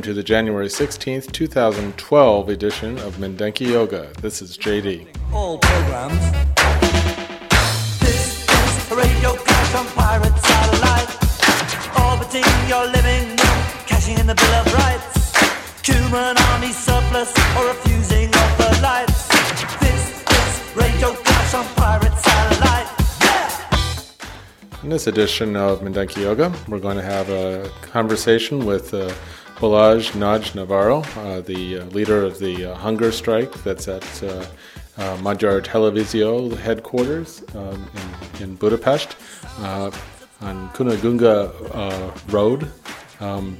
Welcome to the January 16th, 2012 edition of Mindenki Joga. This is JD. all programs. This is radio clash on pirate satellite, orbiting your living room, cashing in the Bill of Rights. Human army surplus or refusing of the lights. This is radio clash on pirate satellite. In this edition of Mindenki Joga, we're going to have a conversation with uh, Balázs Nagy Navarro, uh, the uh, leader of the uh, hunger strike that's at uh, Magyar Televizio headquarters um, in, in Budapest on Kunigunda Road. Um,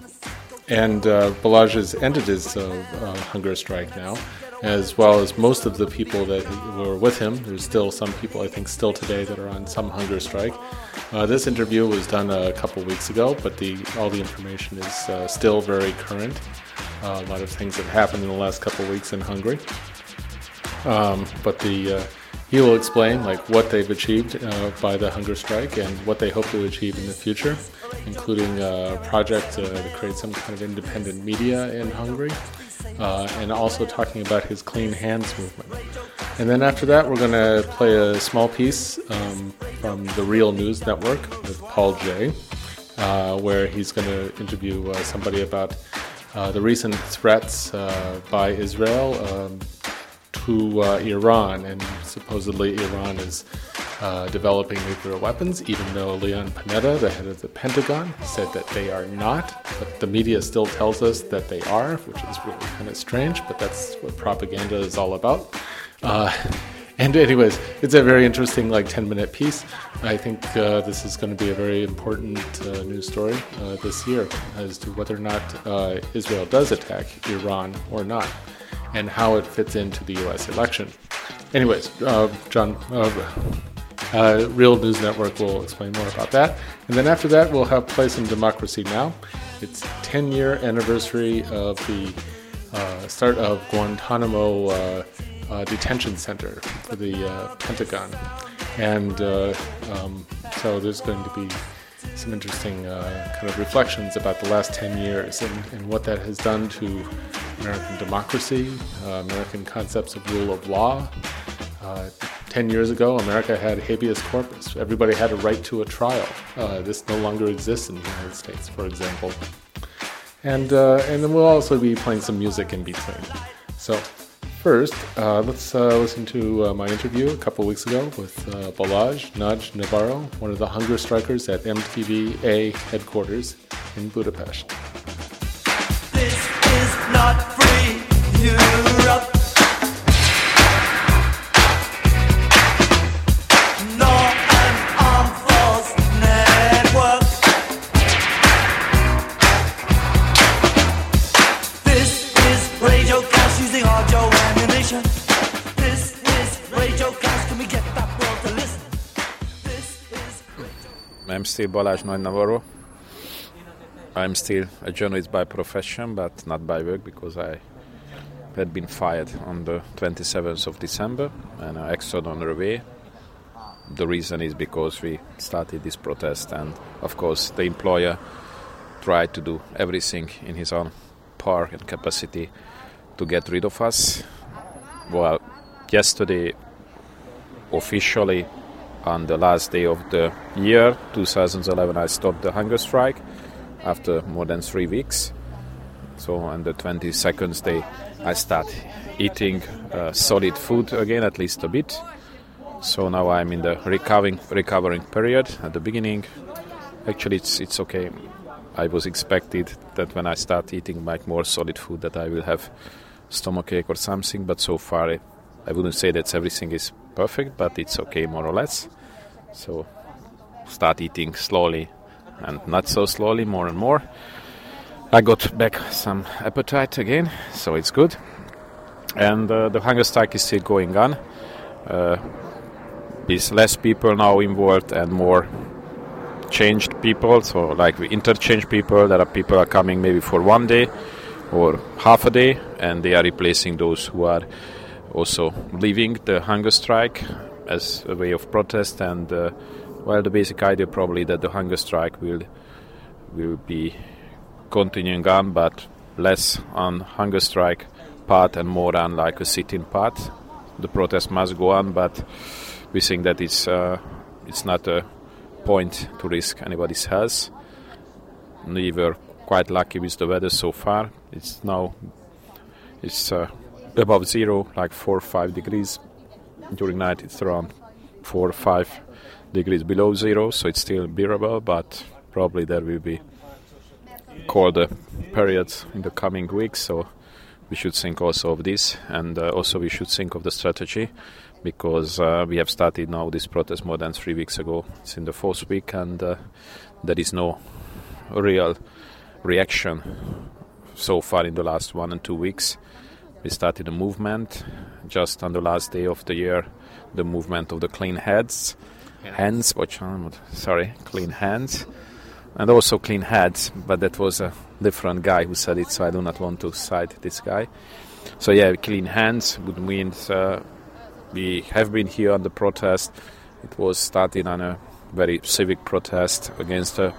and Balaj has ended his hunger strike now, as well as most of the people that were with him. There's still some people, I think, still today that are on some hunger strike. Uh, this interview was done a couple weeks ago, but the all the information is uh, still very current. Uh, a lot of things have happened in the last couple weeks in Hungary. Um, but the uh, he will explain like what they've achieved uh, by the hunger strike and what they hope to achieve in the future, including a project uh, to create some kind of independent media in Hungary, uh, and also talking about his clean hands movement. And then after that, we're going to play a small piece um, from the Real News Network with Paul Jay, uh, where he's going to interview uh, somebody about uh, the recent threats uh, by Israel. Um, to uh, Iran, and supposedly Iran is uh, developing nuclear weapons, even though Leon Panetta, the head of the Pentagon, said that they are not. But the media still tells us that they are, which is really kind of strange, but that's what propaganda is all about. Uh, and anyways, it's a very interesting, like 10 minute piece. I think uh, this is going to be a very important uh, news story uh, this year as to whether or not uh, Israel does attack Iran or not and how it fits into the U.S. election. Anyways, uh, John, uh, uh, Real News Network will explain more about that, and then after that, we'll have play some Democracy Now. It's 10 year anniversary of the uh, start of Guantanamo uh, uh, detention center for the uh, Pentagon, and uh, um, so there's going to be some interesting uh, kind of reflections about the last 10 years and, and what that has done to American democracy, uh, American concepts of rule of law. Uh, 10 years ago, America had habeas corpus. Everybody had a right to a trial. Uh, this no longer exists in the United States, for example. And, uh, and then we'll also be playing some music in between. So, first, uh, let's uh, listen to uh, my interview a couple weeks ago with uh, Balázs Nagy Navarro, one of the hunger strikers at MTVA headquarters in Budapest. This is not free Europe. I'm still Balázs Nagy. I'm still a journalist by profession, but not by work because I had been fired on the 27th of December and I exited on the way. The reason is because we started this protest, and of course, the employer tried to do everything in his own power and capacity to get rid of us. Well, yesterday, officially, on the last day of the year 2011 i stopped the hunger strike after more than three weeks so on the 22nd day i start eating uh, solid food again at least a bit So now I'm in the recovering recovering period. At the beginning, actually, it's it's okay. I was expected that when I start eating like more solid food that I will have stomachache or something, but so far I, I wouldn't say that everything is perfect, but it's okay more or less. So start eating slowly and not so slowly, more and more. I got back some appetite again, so it's good. And uh, the hunger strike is still going on. Uh, with less people now involved and more changed people. So, like we interchange people. There are people are coming maybe for one day or half a day, and they are replacing those who are also leaving the hunger strike as a way of protest. And uh, well, the basic idea probably that the hunger strike will will be continuing on, but less on hunger strike part and more on like a sit-in part. The protest must go on, but we think that it's uh, it's not a point to risk anybody's health. We were quite lucky with the weather so far. It's now it's uh, above zero, like four or five degrees. During night, it's around four or five degrees below zero, so it's still bearable. But probably there will be colder periods in the coming weeks. So we should think also of this, and uh, also we should think of the strategy because uh, we have started now this protest more than three weeks ago. It's in the fourth week, and uh, there is no real reaction so far in the last one and two weeks. We started a movement just on the last day of the year, the movement of the clean heads, hands. Which um, sorry, clean hands, and also clean heads. But that was a different guy who said it, so I do not want to cite this guy. So yeah, clean hands would mean. Uh, we have been here on the protest. It was started on a very civic protest against the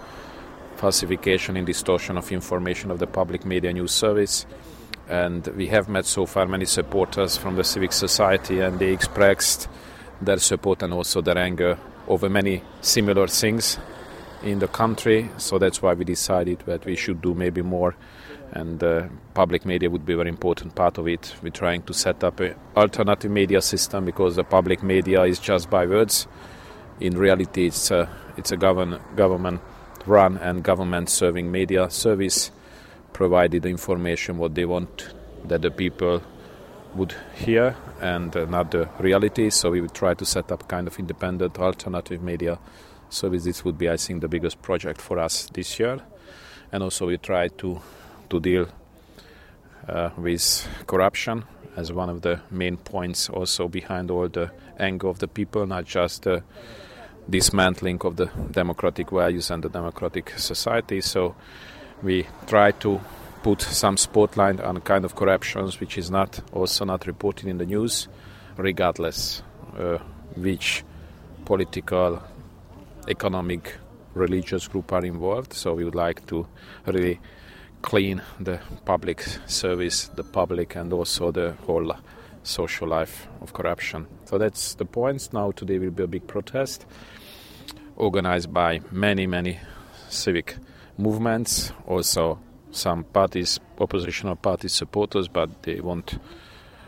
falsification and distortion of information of the public media news service. And we have met so far many supporters from the civic society, and they expressed their support and also their anger over many similar things in the country. So that's why we decided that we should do maybe more and uh, public media would be a very important part of it. We're trying to set up an alternative media system because the public media is just by words. In reality, it's a, it's a govern, government run and government serving media service, provided the information what they want that the people would hear and uh, not the reality. So we would try to set up kind of independent alternative media service. This would be, I think, the biggest project for us this year. And also we try to to deal uh, with corruption as one of the main points also behind all the anger of the people, not just the dismantling of the democratic values and the democratic society. So we try to put some spotlight on kind of corruptions which is not also not reported in the news, regardless uh, which political, economic, religious group are involved. So we would like to really clean the public service, the public, and also the whole social life of corruption. So that's the points. Now today will be a big protest organized by many, many civic movements, also some parties, oppositional party supporters, but they won't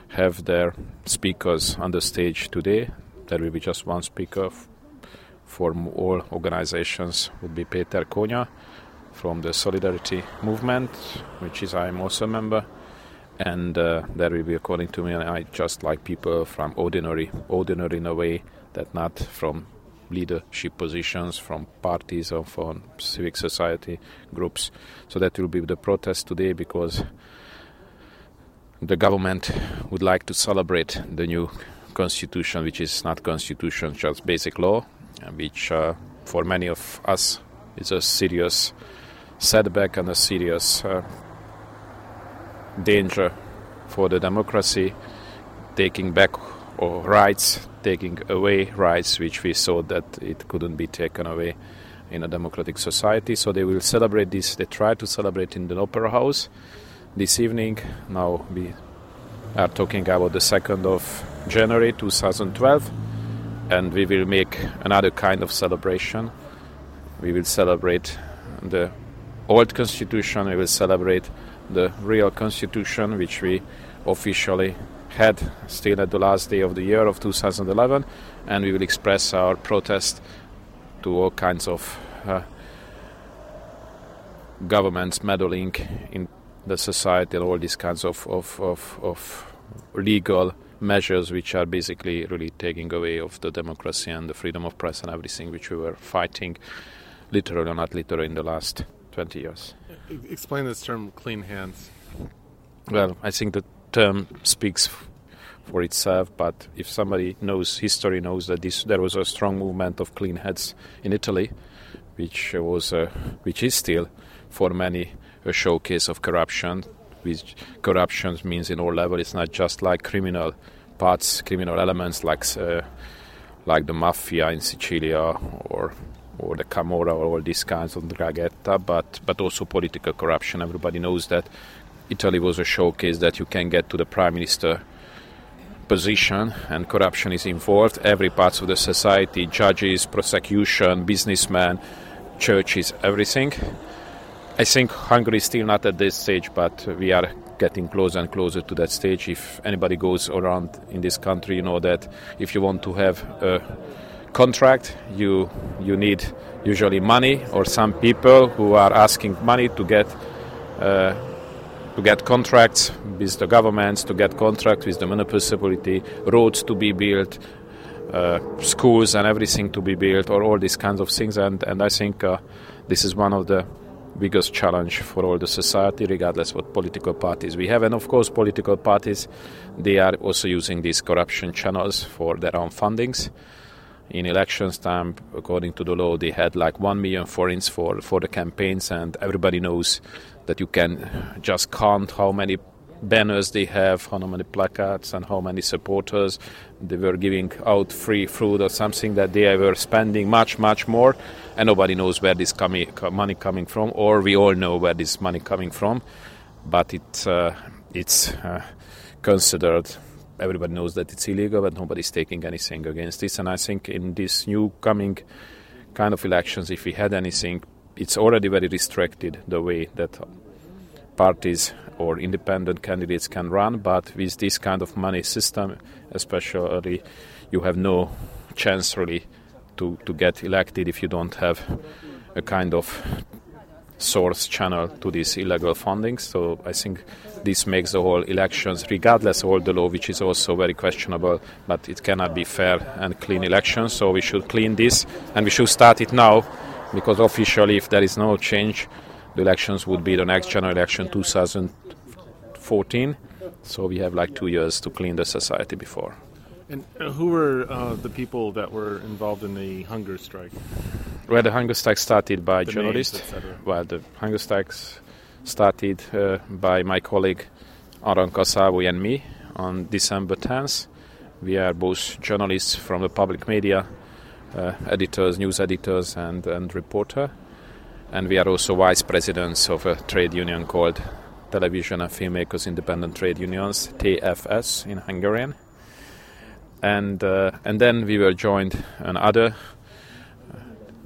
have their speakers on the stage today. There will be just one speaker for all organizations, would be Peter Konya from the Solidarity movement, which is I'm also a member. And uh, that will be, according to me, and I just like people from ordinary, ordinary in a way that not from leadership positions, from parties or from civic society groups. So that will be the protest today because the government would like to celebrate the new constitution, which is not constitution, just basic law, which uh, for many of us is a serious setback and a serious uh, danger for the democracy, taking back or rights, taking away rights which we saw that it couldn't be taken away in a democratic society. So they will celebrate this. They try to celebrate in the Opera House this evening. Now we are talking about the 2nd of January 2012, and we will make another kind of celebration. We will celebrate the old constitution. We will celebrate the real constitution, which we officially had still at the last day of the year of 2011, and we will express our protest to all kinds of uh, governments meddling in the society and all these kinds of, of, of, of legal measures which are basically really taking away of the democracy and the freedom of press and everything which we were fighting literally or not literally in the last 20 years. Explain this term clean hands. Well, I think the term speaks for itself, but if somebody knows history, knows that this there was a strong movement of clean heads in Italy, which was uh, which is still for many a showcase of corruption. Which corruption means in all levels. It's not just like criminal parts, criminal elements like uh, like the mafia in Sicilia or or the Camorra or all these kinds of Ndrangheta, but but also political corruption. Everybody knows that Italy was a showcase that you can get to the prime minister position and corruption is involved. Every part of the society, judges, prosecution, businessmen, churches, everything. I think Hungary is still not at this stage, but we are getting closer and closer to that stage. If anybody goes around in this country, you know that if you want to have a contract, you you need usually money or some people who are asking money to get. Uh, to get contracts with the governments, to get contracts with the municipality, roads to be built, uh, schools and everything to be built, or all these kinds of things. And, and I think uh, this is one of the biggest challenge for all the society, regardless what political parties we have. And of course, political parties, they are also using these corruption channels for their own fundings. In elections time, according to the law, they had like one million forints for, for the campaigns, and everybody knows that you can just count how many banners they have, how many placards, and how many supporters. They were giving out free food or something that they were spending much, much more, and nobody knows where this money coming from, or we all know where this money coming from, but it uh, it's uh, considered. Everybody knows that it's illegal, but nobody's taking anything against this. And I think in this new coming kind of elections, if we had anything, it's already very restricted the way that parties or independent candidates can run, but with this kind of money system, especially, you have no chance really to, to get elected if you don't have a kind of source channel to this illegal funding. So I think this makes the whole elections, regardless of all the law, which is also very questionable, but it cannot be fair and clean elections. So we should clean this and we should start it now because officially, if there is no change, the elections would be the next general election 2014. So we have like two years to clean the society before. And uh, who were uh, the people that were involved in the hunger strike? Well, the hunger strike started by The journalists. names, well, the hunger strikes started uh, by my colleague Aranka Szávuly and me on December 10th. We are both journalists from the public media, uh, editors, news editors, and, and reporter. And we are also vice presidents of a trade union called Television and Filmmakers Independent Trade Unions, TFS in Hungarian. And, uh, and then we were joined another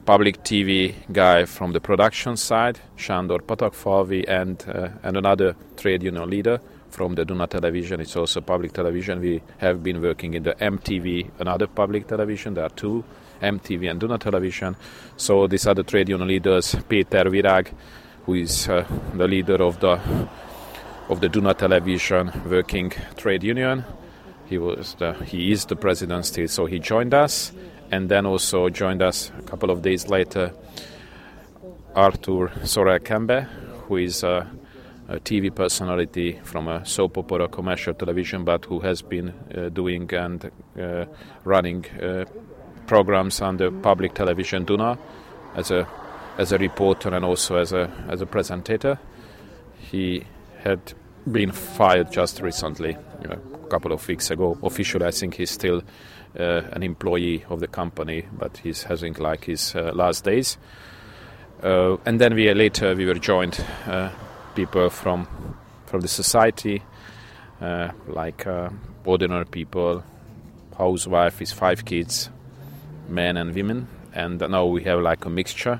public TV guy from the production side, Shandor Patakfalvi, and, uh, and another trade union leader from the Duna Television. It's also public television. We have been working in the MTV, another public television. There are two, MTV and Duna Television. So these are the trade union leaders, Peter Virag, who is uh, the leader of the of the Duna Television Working Trade Union. He was the, he is the president still, so he joined us, and then also joined us a couple of days later. Arthur Sorel Kembe, who is a, a TV personality from a soap opera commercial television, but who has been uh, doing and uh, running uh, programs on the public television Duna as a as a reporter and also as a as a presentator. He had been fired just recently, you know, a couple of weeks ago. Officially, I think he's still uh, an employee of the company, but he's having like his uh, last days. Uh, and then we later we were joined uh, people from from the society, uh, like uh, ordinary people, housewife with five kids, men and women, and now we have like a mixture.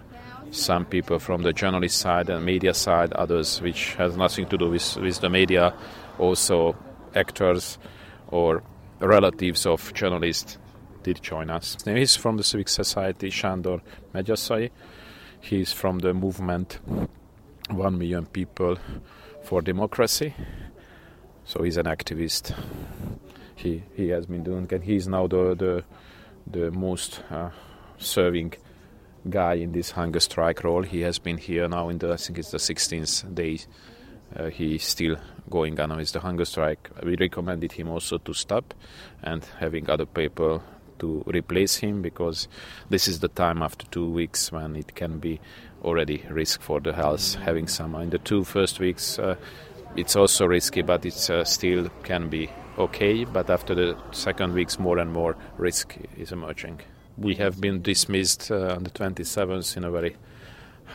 Some people from the journalist side and media side, others which has nothing to do with, with the media, also actors or relatives of journalists did join us. He's from the Civic Society, Sándor Megyaszai. He's from the movement One Million People for Democracy. So he's an activist. He he has been doing, and he's now the the, the most uh, serving guy in this hunger strike role. He has been here now in the I think it's the 16th day. Uh, he's still going on with the hunger strike. We recommended him also to stop and having other people to replace him because this is the time after two weeks when it can be already risk for the health having some in the two first weeks uh, it's also risky but it uh, still can be okay but after the second weeks more and more risk is emerging we have been dismissed uh, on the 27th in a very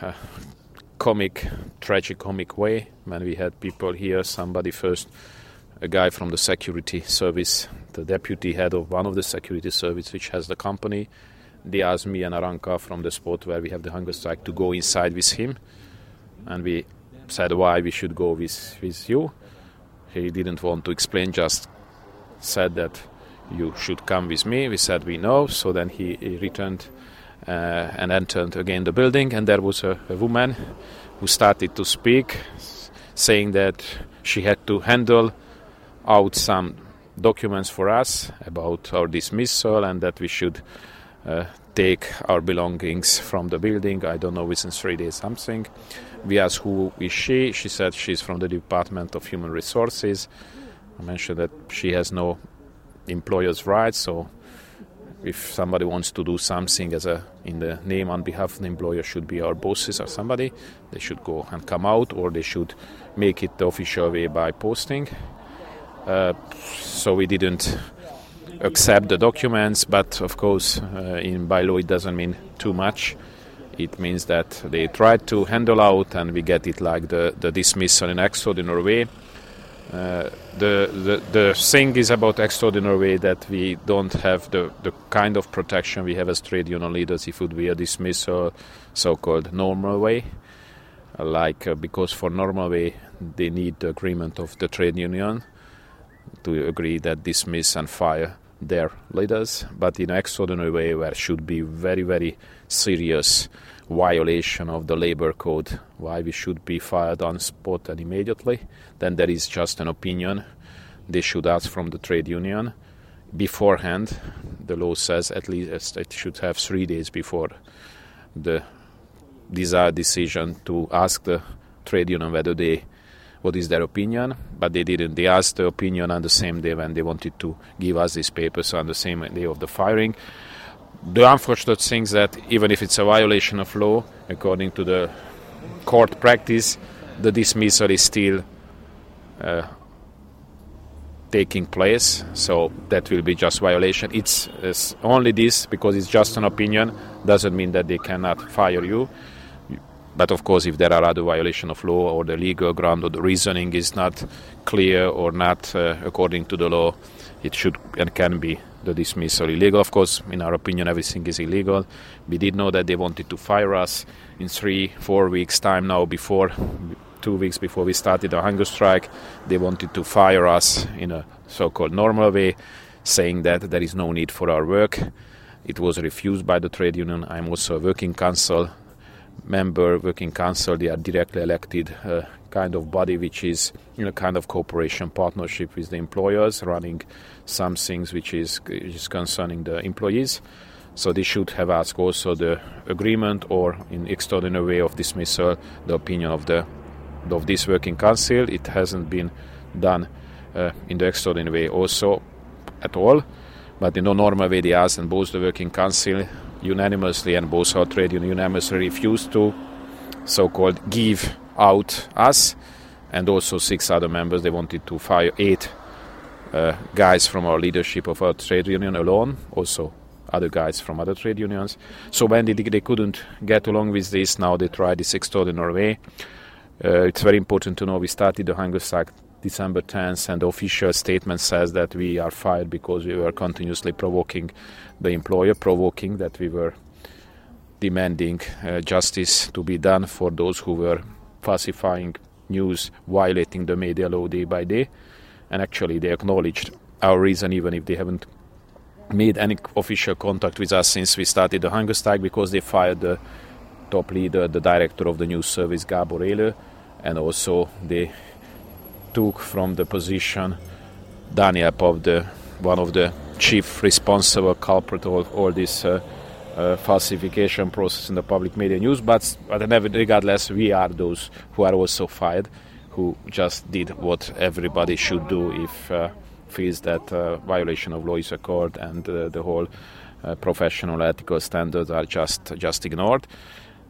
uh, comic tragic comic way when we had people here somebody first a guy from the security service, the deputy head of one of the security service which has the company. They asked me and Aranka from the spot where we have the hunger strike to go inside with him, and we said why we should go with with you. He didn't want to explain, just said that you should come with me. We said we know. So then he, he returned uh, and entered again the building, and there was a, a woman who started to speak, saying that she had to handle out some documents for us about our dismissal and that we should uh, take our belongings from the building. I don't know, within three days something. We asked who is she. She said she's from the Department of Human Resources. Mentioned that she has no employer's rights, so if somebody wants to do something as a in the name on behalf of the employer should be our bosses or somebody they should go and come out or they should make it the official way by posting uh, so we didn't accept the documents, but of course, uh, in by law, it doesn't mean too much. It means that they tried to handle out, and we get it like the, the dismissal in extraordinary way. Uh, the, the the thing is about extraordinary way that we don't have the, the kind of protection we have as trade union leaders if it would be a dismissal, so-called normal way. like uh, because for normal way they need the agreement of the trade union to agree that dismiss and fire their leaders, but in an extraordinary way where should be very, very serious violation of the labor code, why we should be fired on spot and immediately, then there is just an opinion. They should ask from the trade union beforehand. The law says at least it should have three days before the desired decision to ask the trade union whether they what is their opinion, but they didn't. They asked the opinion on the same day when they wanted to give us these papers on the same day of the firing. The unfortunate thing is that even if it's a violation of law, according to the court practice, the dismissal is still uh, taking place. So that will be just violation. It's, it's only this because it's just an opinion doesn't mean that they cannot fire you. But of course, if there are other violation of law or the legal ground or the reasoning is not clear or not uh, according to the law, it should and can be the dismissal illegal. Of course, in our opinion, everything is illegal. We did know that they wanted to fire us in three, four weeks' time now. Before two weeks before we started our hunger strike, they wanted to fire us in a so-called normal way, saying that there is no need for our work. It was refused by the trade union. I'm also a working council member working council they are directly elected uh, kind of body which is you kind of cooperation partnership with the employers running some things which is is concerning the employees. So they should have asked also the agreement or in extraordinary way of dismissal the opinion of the of this working council. It hasn't been done uh, in the extraordinary way also at all. But in the normal way they asked and both the working council unanimously and both our trade union unanimously refused to so-called give out us. And also six other members they wanted to fire eight uh, guys from our leadership of our trade union alone also other guys from other trade unions. So when they, they couldn't get along with this now they tried this extraordinary way. Uh, it's very important to know we started the hunger strike December 10th, and the official statement says that we are fired because we were continuously provoking the employer, provoking that we were demanding uh, justice to be done for those who were falsifying news, violating the media law day by day. And actually, they acknowledged our reason, even if they haven't made any official contact with us since we started the hunger strike, because they fired the top leader, the director of the news service, Gabor and also they took from the position Daniel Papp, the one of the chief responsible culprit of all this uh, uh, falsification process in the public media news. But, but regardless, we are those who are also fired, who just did what everybody should do if uh, feels that uh, violation of law is occurred and uh, the whole uh, professional ethical standards are just just ignored.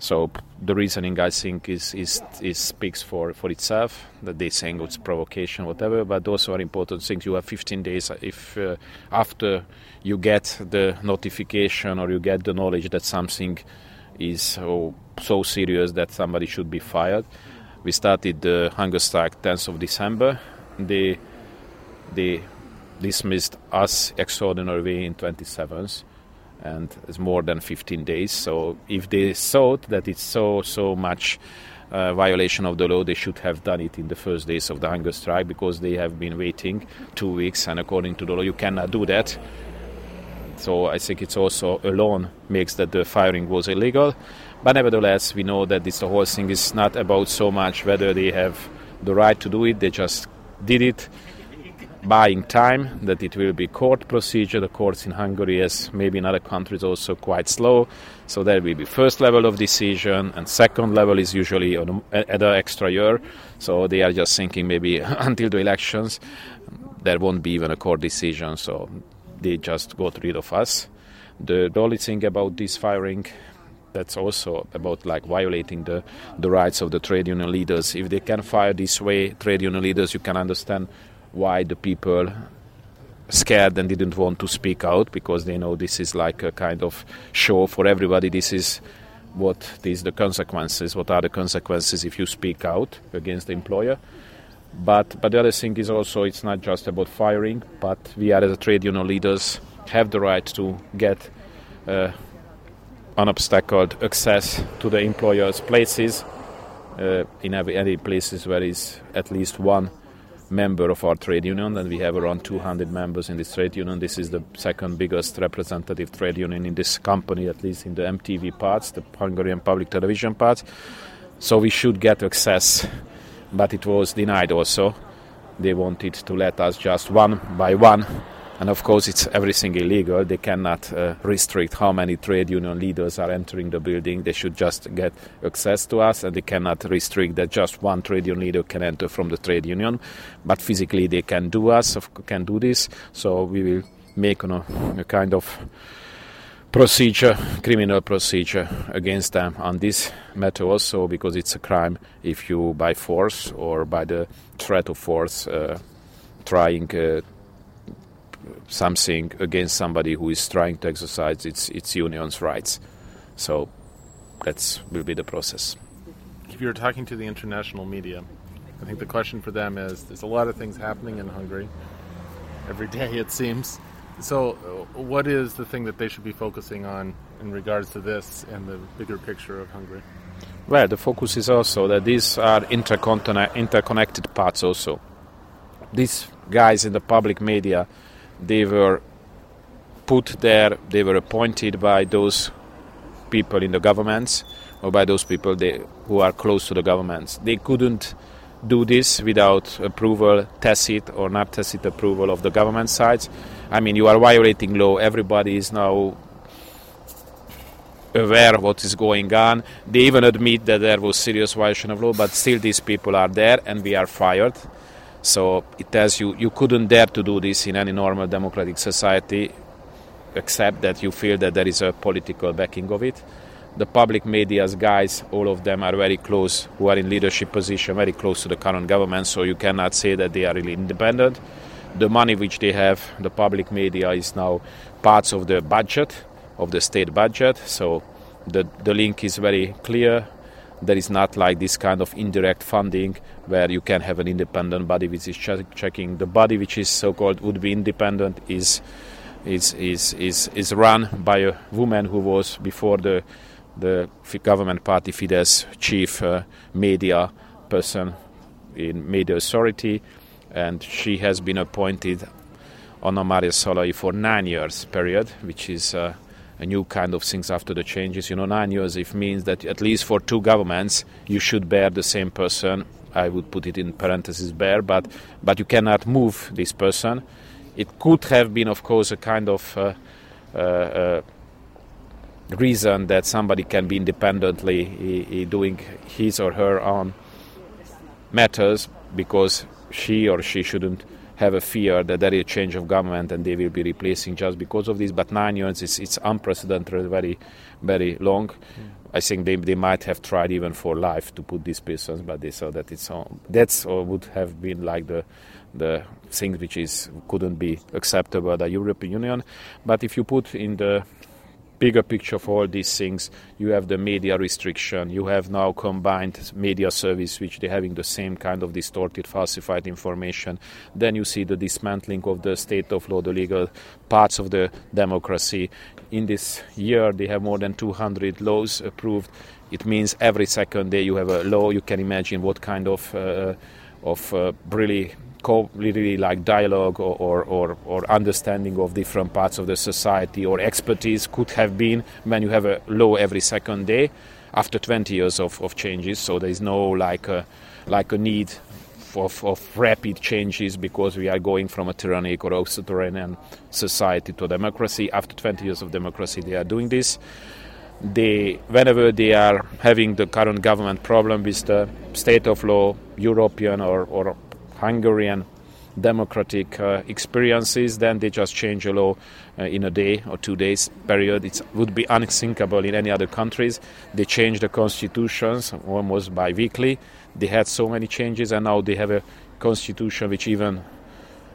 So the reasoning, I think, is, is, is speaks for, for itself. That they saying it's provocation, whatever. But those are important things. You have 15 days if uh, after you get the notification or you get the knowledge that something is so, so serious that somebody should be fired. We started the hunger strike 10th of December. They they dismissed us extraordinarily in 27th and it's more than 15 days. So if they thought that it's so so much uh, violation of the law, they should have done it in the first days of the hunger strike because they have been waiting two weeks, and according to the law, you cannot do that. So I think it's also alone makes that the firing was illegal. But nevertheless, we know that this the whole thing is not about so much whether they have the right to do it; they just did it buying time, that it will be court procedure. The courts in Hungary, as maybe in other countries, also quite slow. So there will be first level of decision, and second level is usually on at an extra year. So they are just thinking maybe until the elections, there won't be even a court decision. So they just got rid of us. The, the only thing about this firing that's also about like violating the, the rights of the trade union leaders. If they can fire this way, trade union leaders, you can understand why the people scared and didn't want to speak out because they know this is like a kind of show for everybody. This is what is the consequences. What are the consequences if you speak out against the employer? But but the other thing is also it's not just about firing, but we are as a trade union leaders have the right to get uh, unobstacled access to the employer's places uh, in every any places where is at least one member of our trade union, and we have around 200 members in this trade union. This is the second biggest representative trade union in this company, at least in the MTV parts, the Hungarian public television parts. So we should get access, but it was denied also. They wanted to let us just one by one and of course, it's everything illegal. They cannot uh, restrict how many trade union leaders are entering the building. They should just get access to us, and they cannot restrict that just one trade union leader can enter from the trade union. But physically, they can do us, can do this. So we will make a, a kind of procedure, criminal procedure against them on this matter also because it's a crime if you by force or by the threat of force uh, trying uh, something against somebody who is trying to exercise its its union's rights. So that will be the process. If you're talking to the international media, I think the question for them is: there's a lot of things happening in Hungary every day, it seems. So, uh, what is the thing that they should be focusing on in regards to this and the bigger picture of Hungary? Well, the focus is also that these are interconnected parts. Also, these guys in the public media they were put there, they were appointed by those people in the governments or by those people they, who are close to the governments. They couldn't do this without approval, tacit or not tacit approval of the government sides. I mean, you are violating law. Everybody is now aware of what is going on. They even admit that there was serious violation of law, but still these people are there and we are fired. So it tells you you couldn't dare to do this in any normal democratic society, except that you feel that there is a political backing of it. The public media's guys, all of them are very close, who are in leadership position, very close to the current government. So you cannot say that they are really independent. The money which they have, the public media, is now parts of the budget, of the state budget. So the the link is very clear there is not like this kind of indirect funding where you can have an independent body which is checking. The body which is so-called would be independent is is is is is run by a woman who was before the the government party Fidesz chief uh, media person in media authority, and she has been appointed Anna Maria Szalai for nine years period, which is uh, a new kind of things after the changes. You know, nine years it means that at least for two governments you should bear the same person. I would put it in parentheses bear, but but you cannot move this person. It could have been, of course, a kind of uh, uh, uh reason that somebody can be independently he, he doing his or her own matters because she or she shouldn't have a fear that there is a change of government and they will be replacing just because of this. But nine years is it's unprecedented, very, very long. Mm. I think they, they might have tried even for life to put these persons, but they saw that it's all, that's or would have been like the the thing which is couldn't be acceptable the European Union. But if you put in the bigger picture of all these things, you have the media restriction, you have now combined media service, which they're having the same kind of distorted, falsified information. Then you see the dismantling of the state of law, the legal parts of the democracy. In this year, they have more than 200 laws approved. It means every second day you have a law. You can imagine what kind of uh, of uh, really really like dialogue or, or, or, or, understanding of different parts of the society or expertise could have been when you have a law every second day after 20 years of, of changes. So there is no like a, like a need of, of rapid changes because we are going from a tyrannic or authoritarian society to democracy. After 20 years of democracy, they are doing this. They, whenever they are having the current government problem with the state of law, European or, or Hungarian democratic uh, experiences, then they just change a law uh, in a day or two days period. It would be unthinkable in any other countries. They change the constitutions almost bi-weekly. They had so many changes, and now they have a constitution which even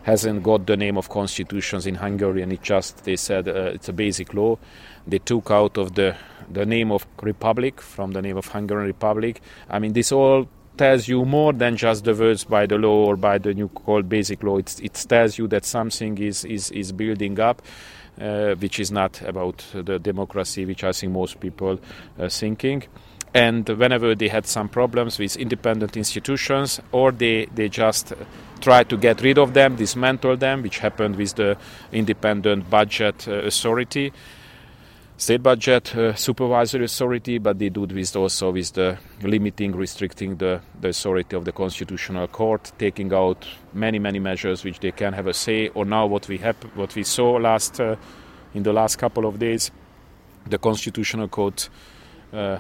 hasn't got the name of constitutions in Hungary, and it just they said uh, it's a basic law. They took out of the the name of republic from the name of Hungarian Republic. I mean, this all tells you more than just the words by the law or by the new called basic law. It's, it tells you that something is, is, is building up. Uh, which is not about the democracy, which I think most people are thinking. And whenever they had some problems with independent institutions, or they, they just try to get rid of them, dismantle them, which happened with the independent budget uh, authority, state budget uh, supervisory authority, but they do this also with the limiting, restricting the, the authority of the constitutional court, taking out many, many measures which they can have a say. Or now what we have, what we saw last uh, in the last couple of days, the constitutional court uh,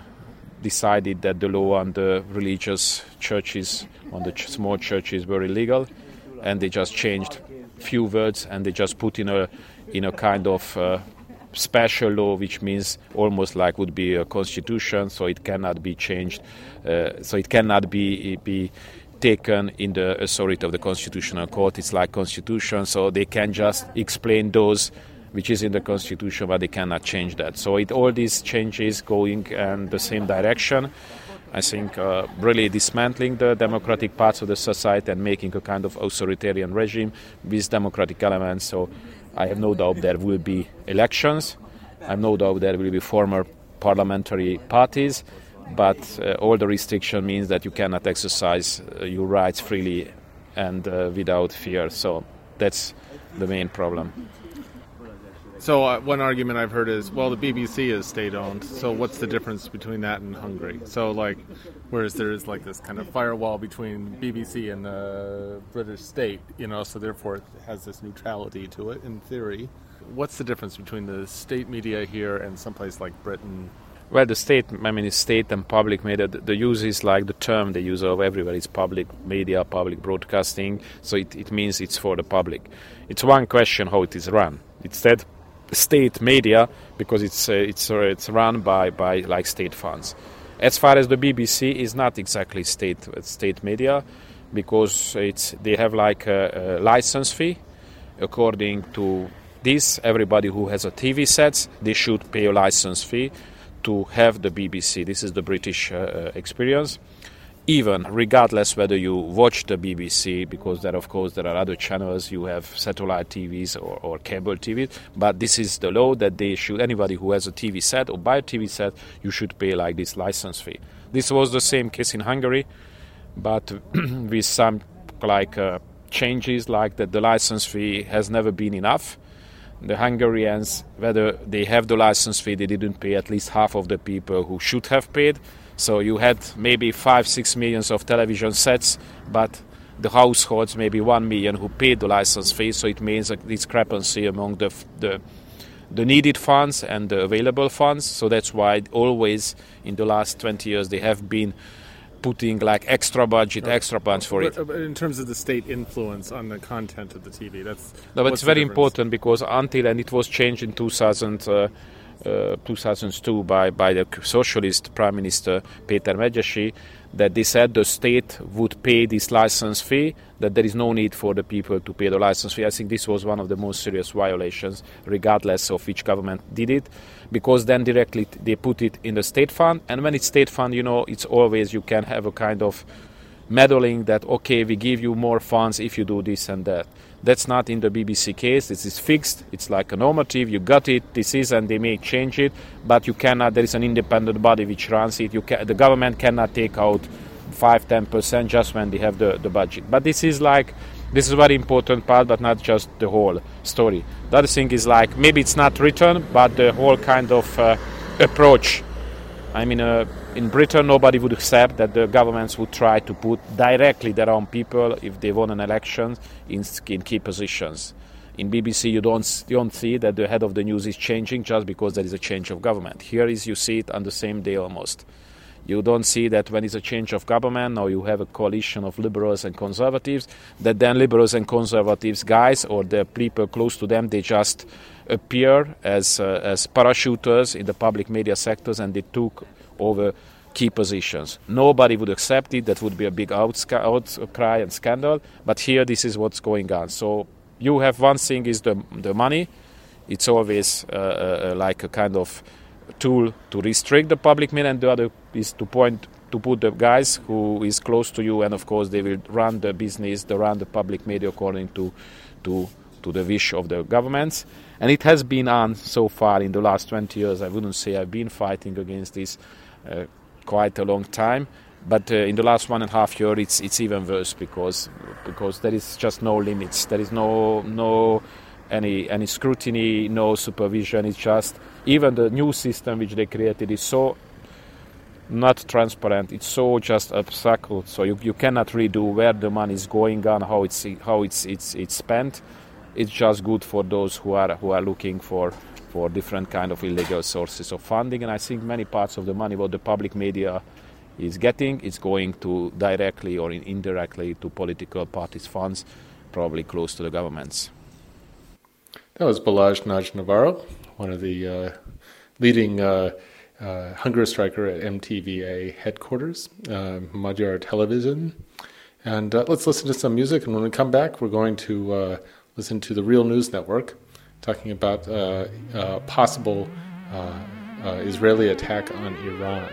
decided that the law on the religious churches, on the ch- small churches, were illegal, and they just changed few words and they just put in a in a kind of uh, special law, which means almost like would be a constitution, so it cannot be changed, uh, so it cannot be be taken in the authority of the constitutional court. It's like constitution, so they can just explain those which is in the constitution, but they cannot change that. So it, all these changes going in the same direction. I think uh, really dismantling the democratic parts of the society and making a kind of authoritarian regime with democratic elements. So I have no doubt there will be elections. I have no doubt there will be former parliamentary parties, but uh, all the restriction means that you cannot exercise uh, your rights freely and uh, without fear. So that's the main problem. So uh, one argument I've heard is, well, the BBC is state-owned. So what's the difference between that and Hungary? So like, whereas there is like this kind of firewall between BBC and the British state, you know, so therefore it has this neutrality to it in theory. What's the difference between the state media here and someplace like Britain? Well, the state, I mean, state and public media, the, use is like the term they use of everywhere. It's public media, public broadcasting. So it, it means it's for the public. It's one question how it is run. Instead, state media because it's uh, it's uh, it's run by by like state funds. As far as the BBC is not exactly state state media because it's they have like a, a license fee. According to this everybody who has a TV sets they should pay a license fee to have the BBC this is the British uh, uh experience even regardless whether you watch the BBC, because there, of course, there are other channels, you have satellite TVs or, or cable TVs, but this is the law that they should, anybody who has a TV set or buy a TV set, you should pay like this license fee. This was the same case in Hungary, but with some like uh, changes like that the license fee has never been enough. The Hungarians, whether they have the license fee, they didn't pay at least half of the people who should have paid. So you had maybe five, six millions of television sets, but the households, maybe one million, who paid the license fee. So it means a discrepancy among the, the the needed funds and the available funds. So that's why always in the last 20 years they have been putting like extra budget, right. extra funds for but, it. But in terms of the state influence on the content of the TV, that's no, but it's very important because until and it was changed in 2000. Uh, uh, 2002 by, by the socialist prime minister Peter Medgyessy that they said the state would pay this license fee, that there is no need for the people to pay the license fee. I think this was one of the most serious violations, regardless of which government did it, because then directly they put it in the state fund, and when it's state fund, you know, it's always you can have a kind of meddling that okay, we give you more funds if you do this and that. That's not in the BBC case. This is fixed. It's like a normative. You got it. This is, and they may change it, but you cannot. There is an independent body which runs it. You can, the government cannot take out five, ten percent just when they have the, the budget. But this is like this is very important part, but not just the whole story. The other thing is like maybe it's not written, but the whole kind of uh, approach. I mean, uh, in Britain, nobody would accept that the governments would try to put directly their own people, if they won an election, in, in key positions. In BBC, you don't, you don't see that the head of the news is changing just because there is a change of government. Here is you see it on the same day almost. You don't see that when it's a change of government or you have a coalition of liberals and conservatives, that then liberals and conservatives guys or the people close to them, they just appear as, uh, as parachuters in the public media sectors and they took over key positions. Nobody would accept it. That would be a big outcry and scandal. But here, this is what's going on. So you have one thing is the the money. It's always uh, uh, like a kind of tool to restrict the public media, and the other is to point to put the guys who is close to you, and of course they will run the business, they run the public media according to to to the wish of the governments. And it has been on so far in the last 20 years. I wouldn't say I've been fighting against this uh, quite a long time. But uh, in the last one and a half year, it's it's even worse because because there is just no limits. There is no no any any scrutiny, no supervision. It's just even the new system which they created is so not transparent. It's so just obstacle. So you, you cannot redo where the money is going on, how it's how it's it's it's spent. It's just good for those who are who are looking for for different kind of illegal sources of funding. And I think many parts of the money what the public media is getting is going to directly or indirectly to political parties' funds, probably close to the governments. That was Balázs Nagy Navarro, one of the uh, leading uh, uh, hunger striker at MTVA headquarters, uh, Magyar Television. And uh, let's listen to some music. And when we come back, we're going to uh, listen to the Real News Network talking about uh, uh, possible uh, Israeli attack on Iran.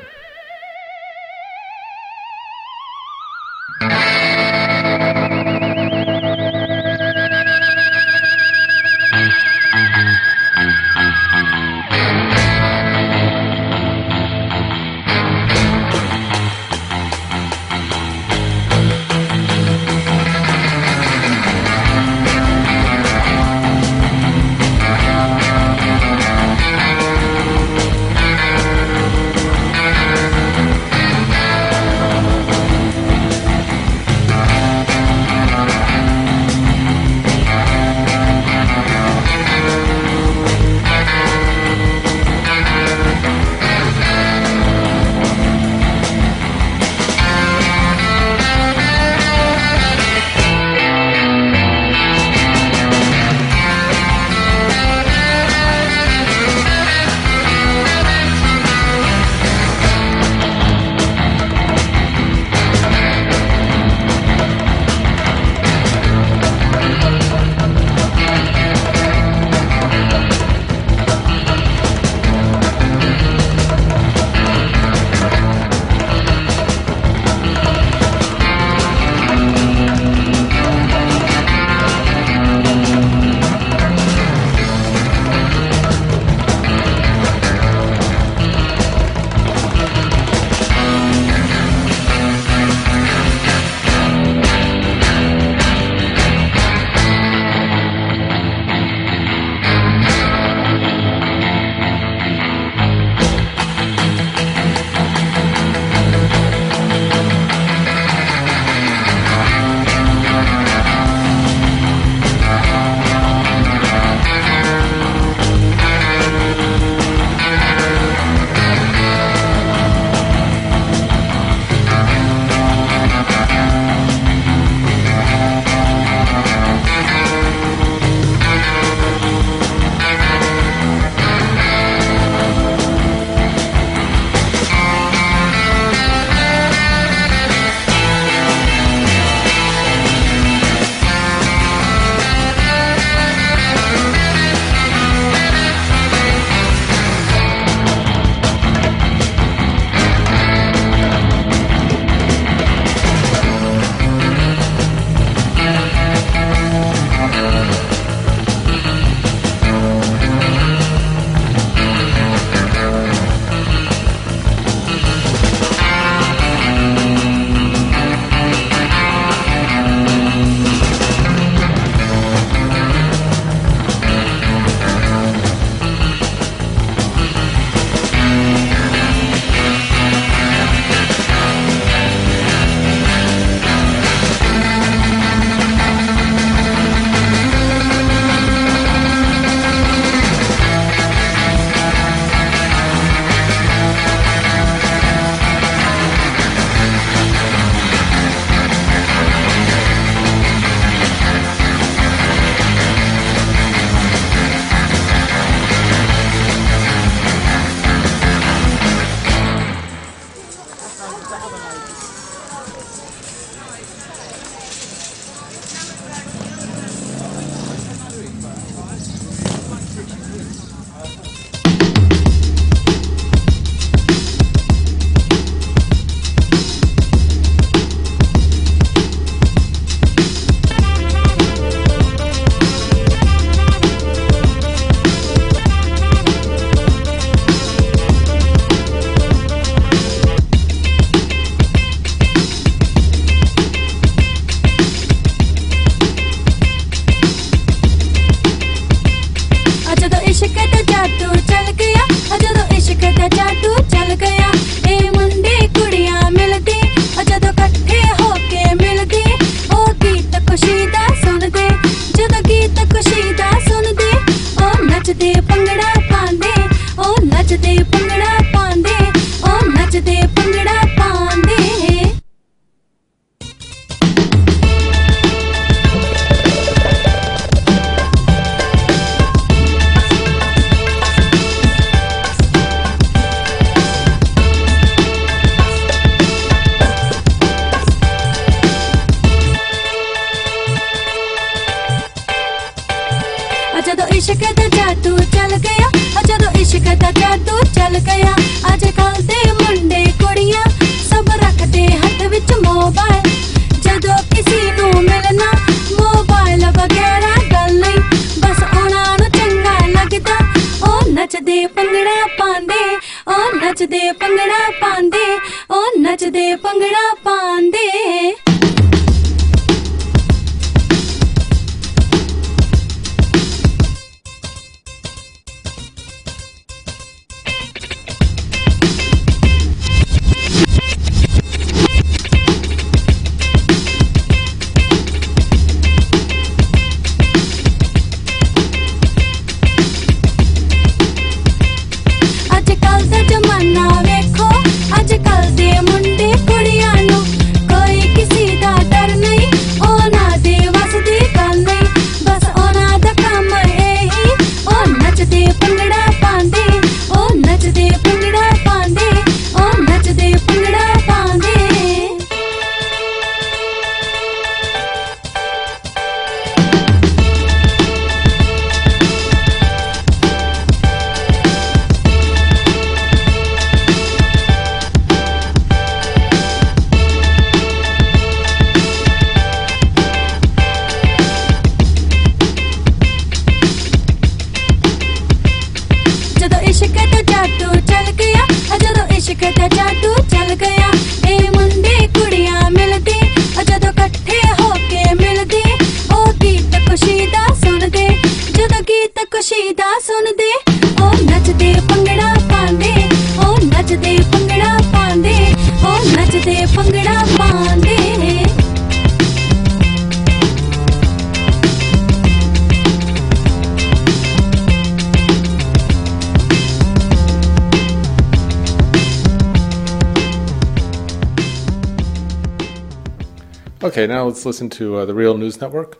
Listen to uh, the Real News Network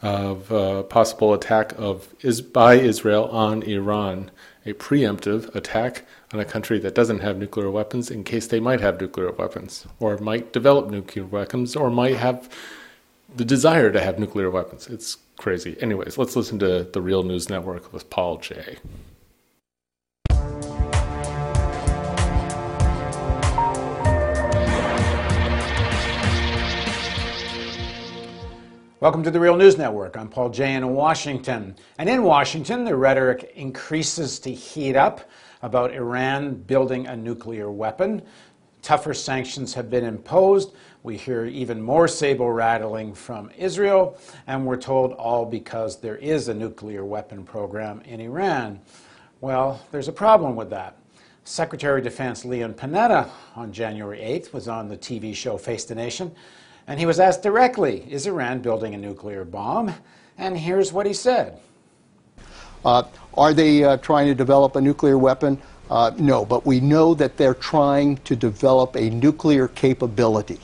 of uh, possible attack of is by Israel on Iran, a preemptive attack on a country that doesn't have nuclear weapons in case they might have nuclear weapons or might develop nuclear weapons or might have the desire to have nuclear weapons. It's crazy. Anyways, let's listen to the Real News Network with Paul Jay. Welcome to the Real News Network. I'm Paul Jay in Washington. And in Washington, the rhetoric increases to heat up about Iran building a nuclear weapon. Tougher sanctions have been imposed. We hear even more sable rattling from Israel, and we're told all because there is a nuclear weapon program in Iran. Well, there's a problem with that. Secretary of Defense Leon Panetta on January 8th was on the TV show Face the Nation, and he was asked directly, Is Iran building a nuclear bomb? And here's what he said. Uh, are they uh, trying to develop a nuclear weapon? Uh, no, but we know that they're trying to develop a nuclear capability.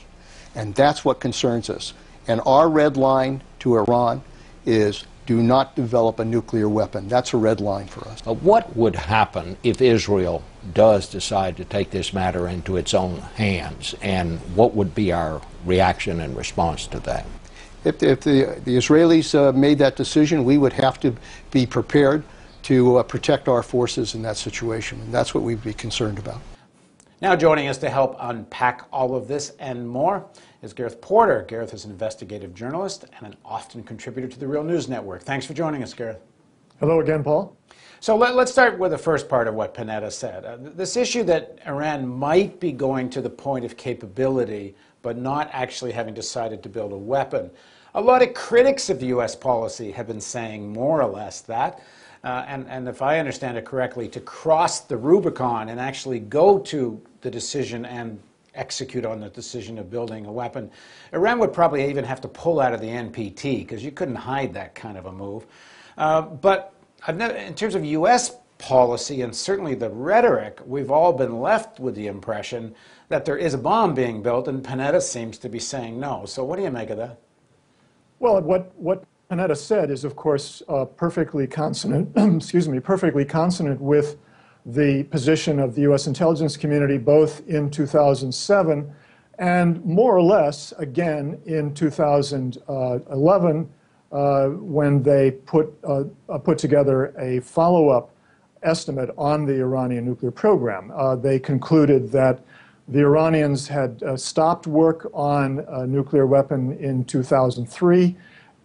And that's what concerns us. And our red line to Iran is do not develop a nuclear weapon. That's a red line for us. What would happen if Israel does decide to take this matter into its own hands? And what would be our reaction and response to that? If, if the, the Israelis uh, made that decision, we would have to be prepared to uh, protect our forces in that situation. And that's what we'd be concerned about. Now, joining us to help unpack all of this and more is Gareth Porter. Gareth is an investigative journalist and an often contributor to the Real News Network. Thanks for joining us, Gareth. Hello again, Paul. So let, us start with the first part of what Panetta said. Uh, this issue that Iran might be going to the point of capability, but not actually having decided to build a weapon. A lot of critics of U.S. policy have been saying more or less that. Uh, and, and if I understand it correctly, to cross the Rubicon and actually go to the decision and execute on the decision of building a weapon, Iran would probably even have to pull out of the NPT because you couldn't hide that kind of a move. Uh, but never, in terms of U.S. policy and certainly the rhetoric, we've all been left with the impression that there is a bomb being built, and Panetta seems to be saying no. So, what do you make of that? Well, what, what Panetta said is, of course, uh, perfectly consonant, excuse me, perfectly consonant with the position of the U.S. intelligence community both in 2007 and more or less again in 2011 uh, when they put, uh, put together a follow up estimate on the Iranian nuclear program. Uh, they concluded that the Iranians had uh, stopped work on a nuclear weapon in 2003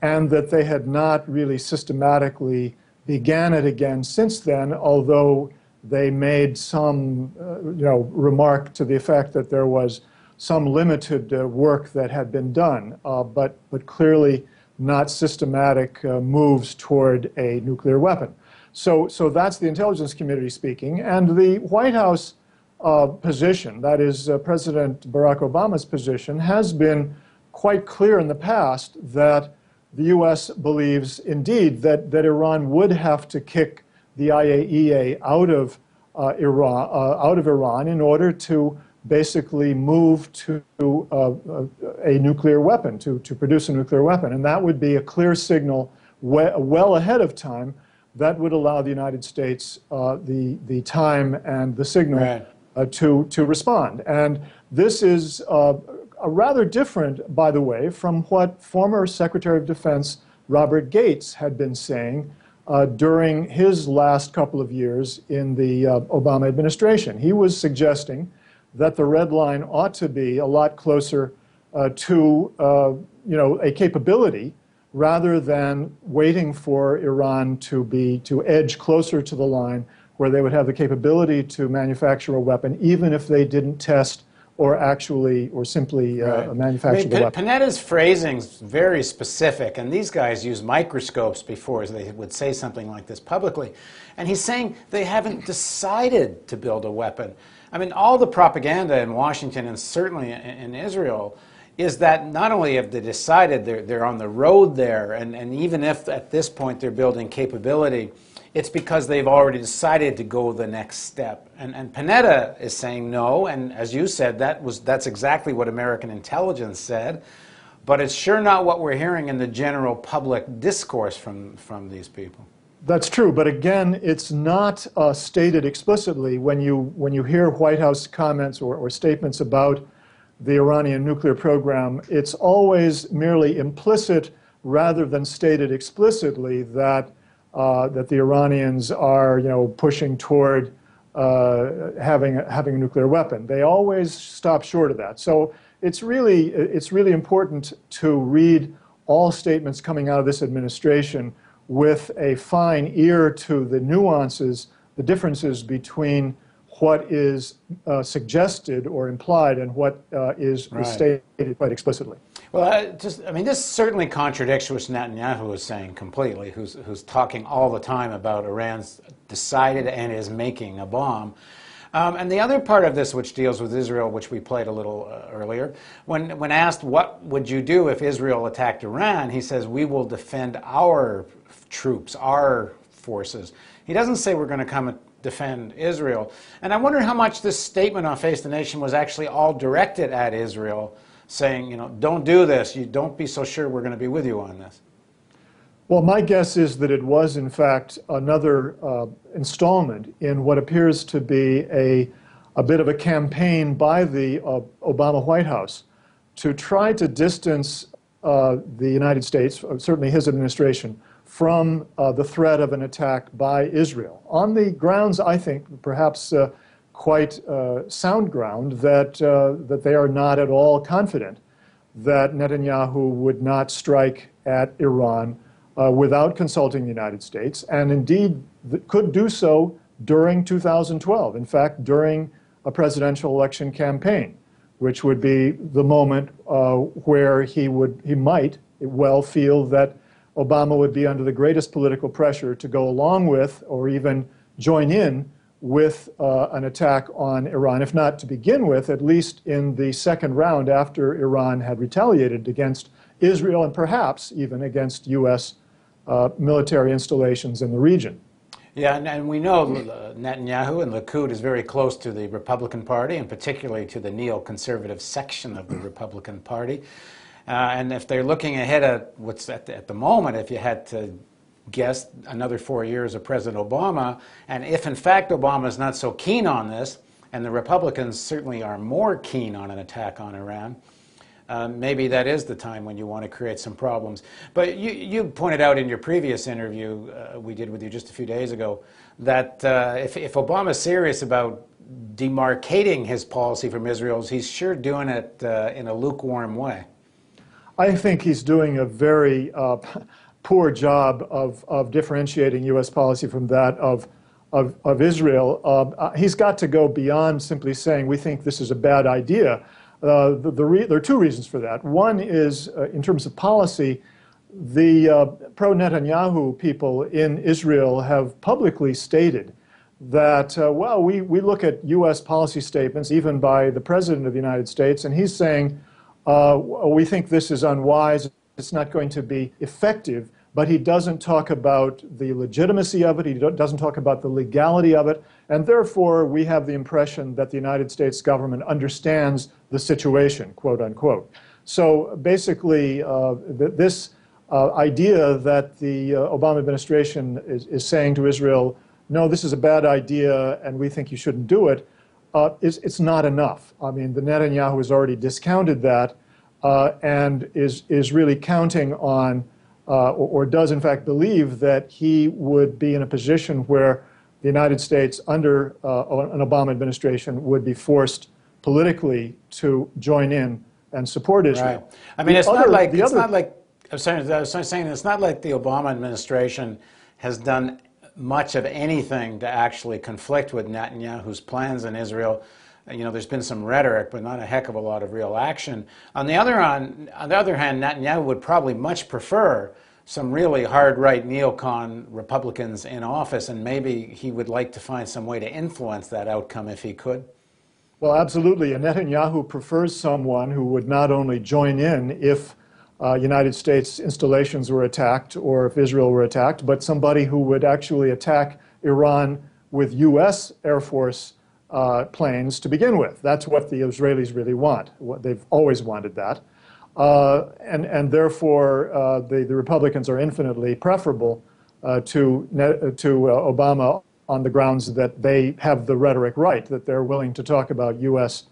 and that they had not really systematically began it again since then, although they made some uh, you know, remark to the effect that there was some limited uh, work that had been done, uh, but, but clearly not systematic uh, moves toward a nuclear weapon. So, so that's the intelligence community speaking. And the White House uh, position, that is uh, President Barack Obama's position, has been quite clear in the past that the U.S. believes indeed that, that Iran would have to kick the IAEA out of uh, Iran, uh, out of Iran in order to basically move to uh, a nuclear weapon, to, to produce a nuclear weapon. And that would be a clear signal we well ahead of time that would allow the United States uh, the, the time and the signal right. Uh, to, to respond. And this is uh, rather different, by the way, from what former Secretary of Defense Robert Gates had been saying uh, during his last couple of years in the uh, Obama administration. He was suggesting that the red line ought to be a lot closer uh, to uh, you know, a capability rather than waiting for Iran to, be, to edge closer to the line where they would have the capability to manufacture a weapon, even if they didn't test or actually or simply uh, right. manufacture I mean, the weapon. Panetta's phrasing is very specific, and these guys use microscopes before as they would say something like this publicly. And he's saying they haven't decided to build a weapon. I mean, all the propaganda in Washington and certainly in, in Israel is that not only have they decided they're, they're on the road there, and, and even if at this point they're building capability, it's because they've already decided to go the next step. And, and Panetta is saying no, and as you said, that was, that's exactly what American intelligence said, but it's sure not what we're hearing in the general public discourse from, from these people. That's true, but again, it's not uh, stated explicitly when you, when you hear White House comments or, or statements about the Iranian nuclear program. It's always merely implicit rather than stated explicitly that uh, that the Iranians are, you know, pushing toward uh, having having a nuclear weapon. They always stop short of that. So it's really it's really important to read all statements coming out of this administration with a fine ear to the nuances, the differences between what is uh, suggested or implied and what uh, is, right. is stated quite explicitly. Well, I just, I mean, this certainly contradicts what Netanyahu is saying completely, who's, who's talking all the time about Iran's decided and is making a bomb. Um, and the other part of this, which deals with Israel, which we played a little uh, earlier, when, when asked what would you do if Israel attacked Iran, he says, we will defend our troops, our forces. He doesn't say we're going to come and defend Israel. And I wonder how much this statement on Face the Nation was actually all directed at Israel saying, you know, don't do this. You don't be so sure we're going to be with you on this. Well, my guess is that it was, in fact, another uh, installment in what appears to be a, a bit of a campaign by the uh, Obama White House to try to distance uh, the United States, uh, certainly his administration, from uh, the threat of an attack by Israel. On the grounds, I think, perhaps uh, quite uh, sound ground that, uh, that they are not at all confident that Netanyahu would not strike at Iran uh, without consulting the United States, and indeed could do so during 2012. In fact, during a presidential election campaign, which would be the moment uh, where he would he might well feel that Obama would be under the greatest political pressure to go along with or even join in with uh, an attack on Iran, if not to begin with, at least in the second round after Iran had retaliated against Israel and perhaps even against U.S. Uh, military installations in the region. Yeah, and, and we know Netanyahu and Likud is very close to the Republican Party, and particularly to the neoconservative section of the Republican Party. Uh, and if they're looking ahead at what's at the, at the moment, if you had to guess another four years of President Obama. And if in fact Obama is not so keen on this, and the Republicans certainly are more keen on an attack on Iran, uh, maybe that is the time when you want to create some problems. But you, you pointed out in your previous interview uh, we did with you just a few days ago that uh, if, if Obama's serious about demarcating his policy from Israel's, he's sure doing it uh, in a lukewarm way. I think he's doing a very uh, poor job of, of differentiating U.S. policy from that of, of, of Israel. Um, uh, he's got to go beyond simply saying we think this is a bad idea. Uh, the, the re- there are two reasons for that. One is, uh, in terms of policy, the uh, pro Netanyahu people in Israel have publicly stated that, uh, well, we, we look at U.S. policy statements, even by the President of the United States, and he's saying, uh, we think this is unwise, it's not going to be effective, but he doesn't talk about the legitimacy of it, he doesn't talk about the legality of it, and therefore we have the impression that the United States government understands the situation, quote unquote. So basically, uh, th- this uh, idea that the uh, Obama administration is, is saying to Israel, no, this is a bad idea and we think you shouldn't do it, uh, is, it's not enough. I mean, the Netanyahu has already discounted that uh, and is, is really counting on, uh, or, or, does in fact believe that he would be in a position where the United States under uh, an Obama administration would be forced politically to join in and support Israel. Right. I mean, the it's other, not like it's other, not like I'm sorry, I was saying it's not like the Obama administration has done much of anything to actually conflict with Netanyahu's plans in Israel. You know, there's been some rhetoric, but not a heck of a lot of real action. On the other on, on the other hand, Netanyahu would probably much prefer some really hard right neocon Republicans in office, and maybe he would like to find some way to influence that outcome if he could. Well, absolutely. And Netanyahu prefers someone who would not only join in if uh, United States installations were attacked or if Israel were attacked, but somebody who would actually attack Iran with U.S. Air Force uh, planes to begin with. That's what the Israelis really want. They've always wanted that. Uh, and, and therefore, uh, the, the Republicans are infinitely preferable uh, to, to uh, Obama on the grounds that they have the rhetoric right, that they're willing to talk about U.S.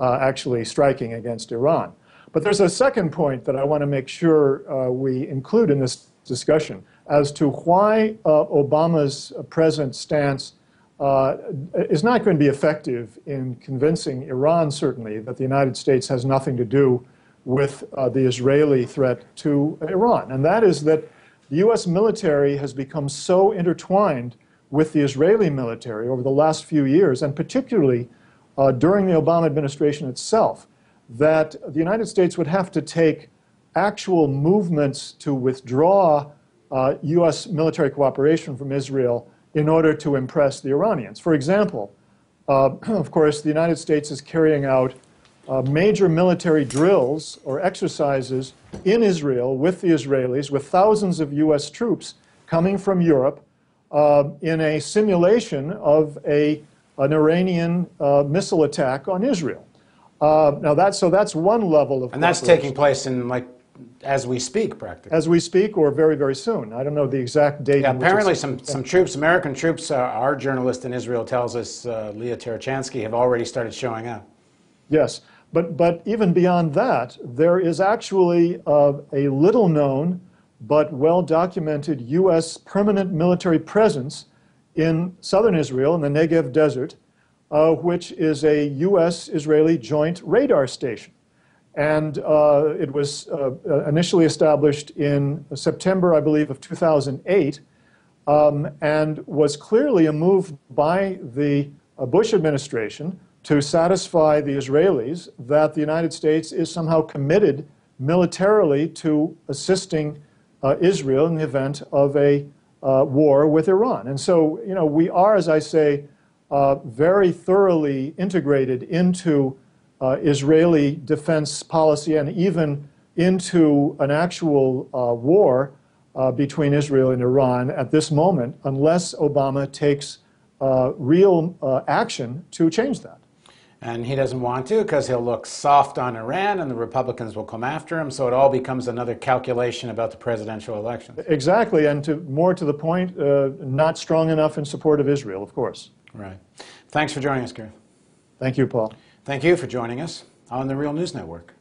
actually striking against Iran. But there's a second point that I want to make sure uh, we include in this discussion as to why uh, Obama's present stance uh, is not going to be effective in convincing Iran, certainly, that the United States has nothing to do with uh, the Israeli threat to Iran. And that is that the U.S. military has become so intertwined with the Israeli military over the last few years, and particularly uh, during the Obama administration itself, that the United States would have to take actual movements to withdraw uh, U.S. military cooperation from Israel in order to impress the Iranians. For example, uh, of course, the United States is carrying out uh, major military drills or exercises in Israel with the Israelis, with thousands of U.S. troops coming from Europe uh, in a simulation of a, an Iranian uh, missile attack on Israel. Uh, now that's so that's one level of and that's taking place in like as we speak, practically. As we speak, or very very soon. I don't know the exact date. Yeah, apparently some some troops, American troops. Uh, our journalist in Israel tells us, uh, Lia Tarachansky, have already started showing up. Yes, but but even beyond that, there is actually uh, a little known but well documented U.S. permanent military presence in southern Israel in the Negev Desert uh, which is a U.S. Israeli joint radar station. And uh, it was uh, initially established in September, I believe, of 2008, um, and was clearly a move by the uh, Bush administration to satisfy the Israelis that the United States is somehow committed militarily to assisting uh, Israel in the event of a uh, war with Iran. And so, you know, we are, as I say, uh, very thoroughly integrated into uh, Israeli defense policy and even into an actual uh, war uh, between Israel and Iran at this moment, unless Obama takes uh, real uh, action to change that. And he doesn't want to because he'll look soft on Iran and the Republicans will come after him. So it all becomes another calculation about the presidential election. Exactly. And to, more to the point, not strong enough in support of Israel, of course. Right. Thanks for joining us, Gareth. Thank you, Paul. Thank you for joining us on the Real News Network.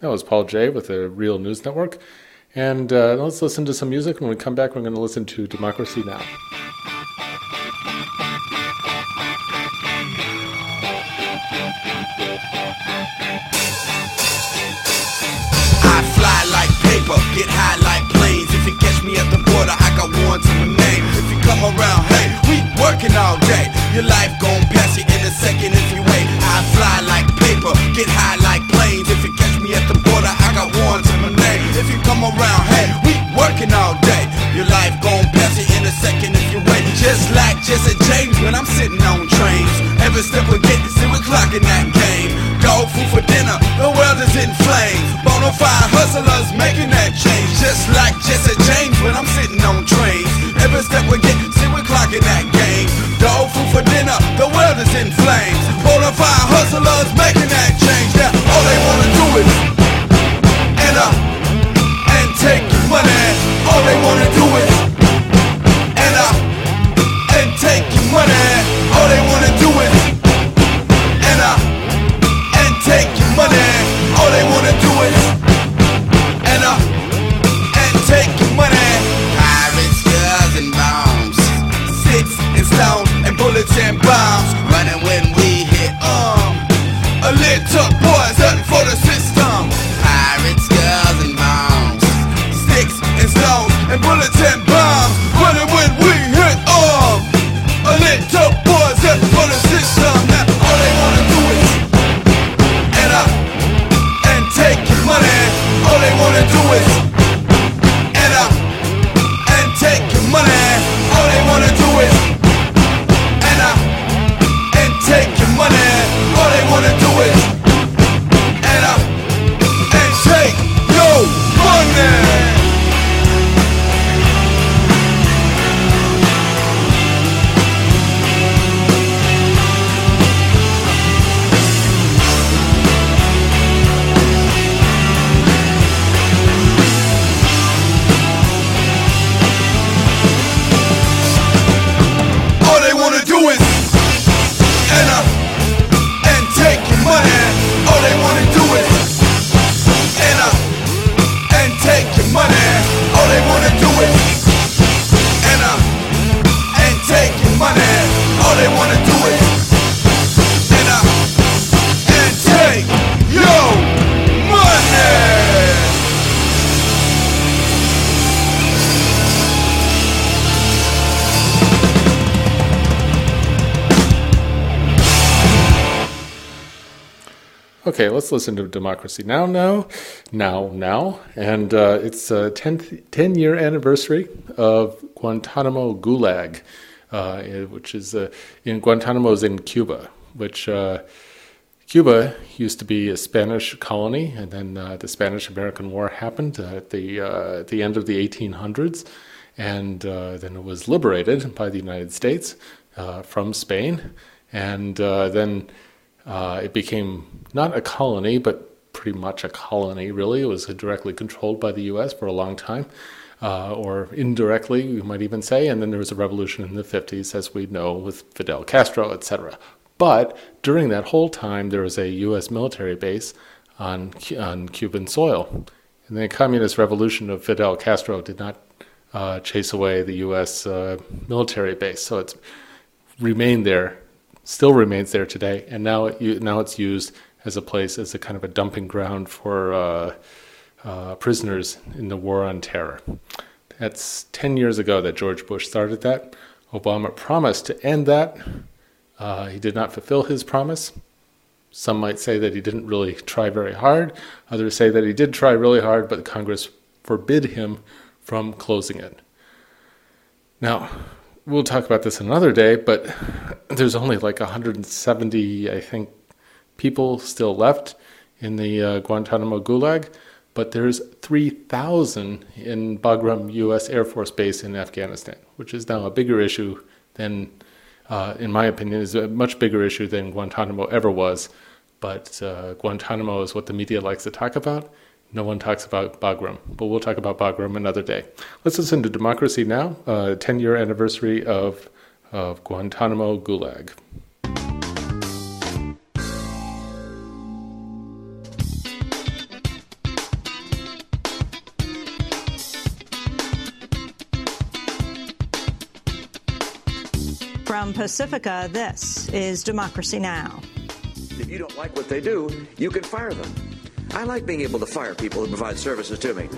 That was Paul Jay with the Real News Network. And uh, let's listen to some music. When we come back, we're going to listen to Democracy Now! Get high like planes. If you catch me at the border, I got one to my name. If you come around, hey, we working all day. Your life gon' pass you in a second if you wait. I fly like paper, get high like planes. If you catch me at the border, I got one to my name. If you come around, hey, we working all day. Your life gon' pass you in a second if you wait. Just like Jesse James when I'm sitting on trains. Every step we get, see we're clocking that game. Dog food for dinner, the world is in flames. Bonafide hustlers making that change. Just like Jesse James when I'm sitting on trains. Every step we get, see we're clocking that game. Dog food for dinner, the world is in flames. Bonafide hustlers making that change. Yeah, let's listen to Democracy Now! Now, now, now. And uh, it's a 10th, 10 year anniversary of Guantanamo Gulag, uh, which is uh, in Guantanamo is in Cuba, which uh, Cuba used to be a Spanish colony, and then uh, the Spanish American War happened at the, uh, at the end of the 1800s. And uh, then it was liberated by the United States uh, from Spain. And uh, then uh, it became not a colony, but pretty much a colony, really. It was directly controlled by the U.S. for a long time, uh, or indirectly, you might even say. And then there was a revolution in the 50s, as we know, with Fidel Castro, etc. But during that whole time, there was a U.S. military base on, on Cuban soil. And the communist revolution of Fidel Castro did not uh, chase away the U.S. Uh, military base. So it's remained there, still remains there today, and now it, now it's used as a place as a kind of a dumping ground for uh, uh, prisoners in the war on terror. That's 10 years ago that George Bush started that. Obama promised to end that. Uh, he did not fulfill his promise. Some might say that he didn't really try very hard. Others say that he did try really hard, but Congress forbid him from closing it. Now, we'll talk about this another day, but there's only like 170, I think, people still left in the uh, Guantanamo Gulag, but there's 3,000 in Bagram U.S. Air Force Base in Afghanistan, which is now a bigger issue than, uh, in my opinion, is a much bigger issue than Guantanamo ever was. But uh, Guantanamo is what the media likes to talk about. No one talks about Bagram, but we'll talk about Bagram another day. Let's listen to Democracy Now!, 10 year anniversary of, of Guantanamo Gulag. From Pacifica, this is Democracy Now! If you don't like what they do, you can fire them. I like being able to fire people who provide services to me.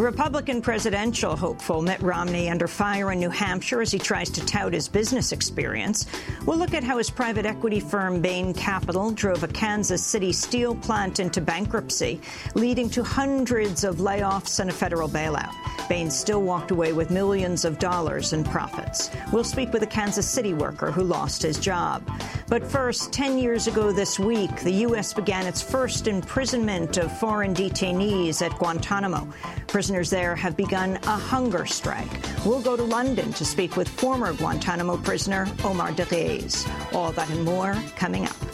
Republican presidential hopeful Mitt Romney under fire in New Hampshire as he tries to tout his business experience. We'll look at how his private equity firm Bain Capital drove a Kansas City steel plant into bankruptcy, leading to hundreds of layoffs and a federal bailout. Bain still walked away with millions of dollars in profits. We'll speak with a Kansas City worker who lost his job. But first, 10 years ago this week, the U.S. began its first imprisonment of foreign detainees at Guantanamo. Prisoners there have begun a hunger strike. We'll go to London to speak with former Guantanamo prisoner Omar Deghayes. All that and more coming up.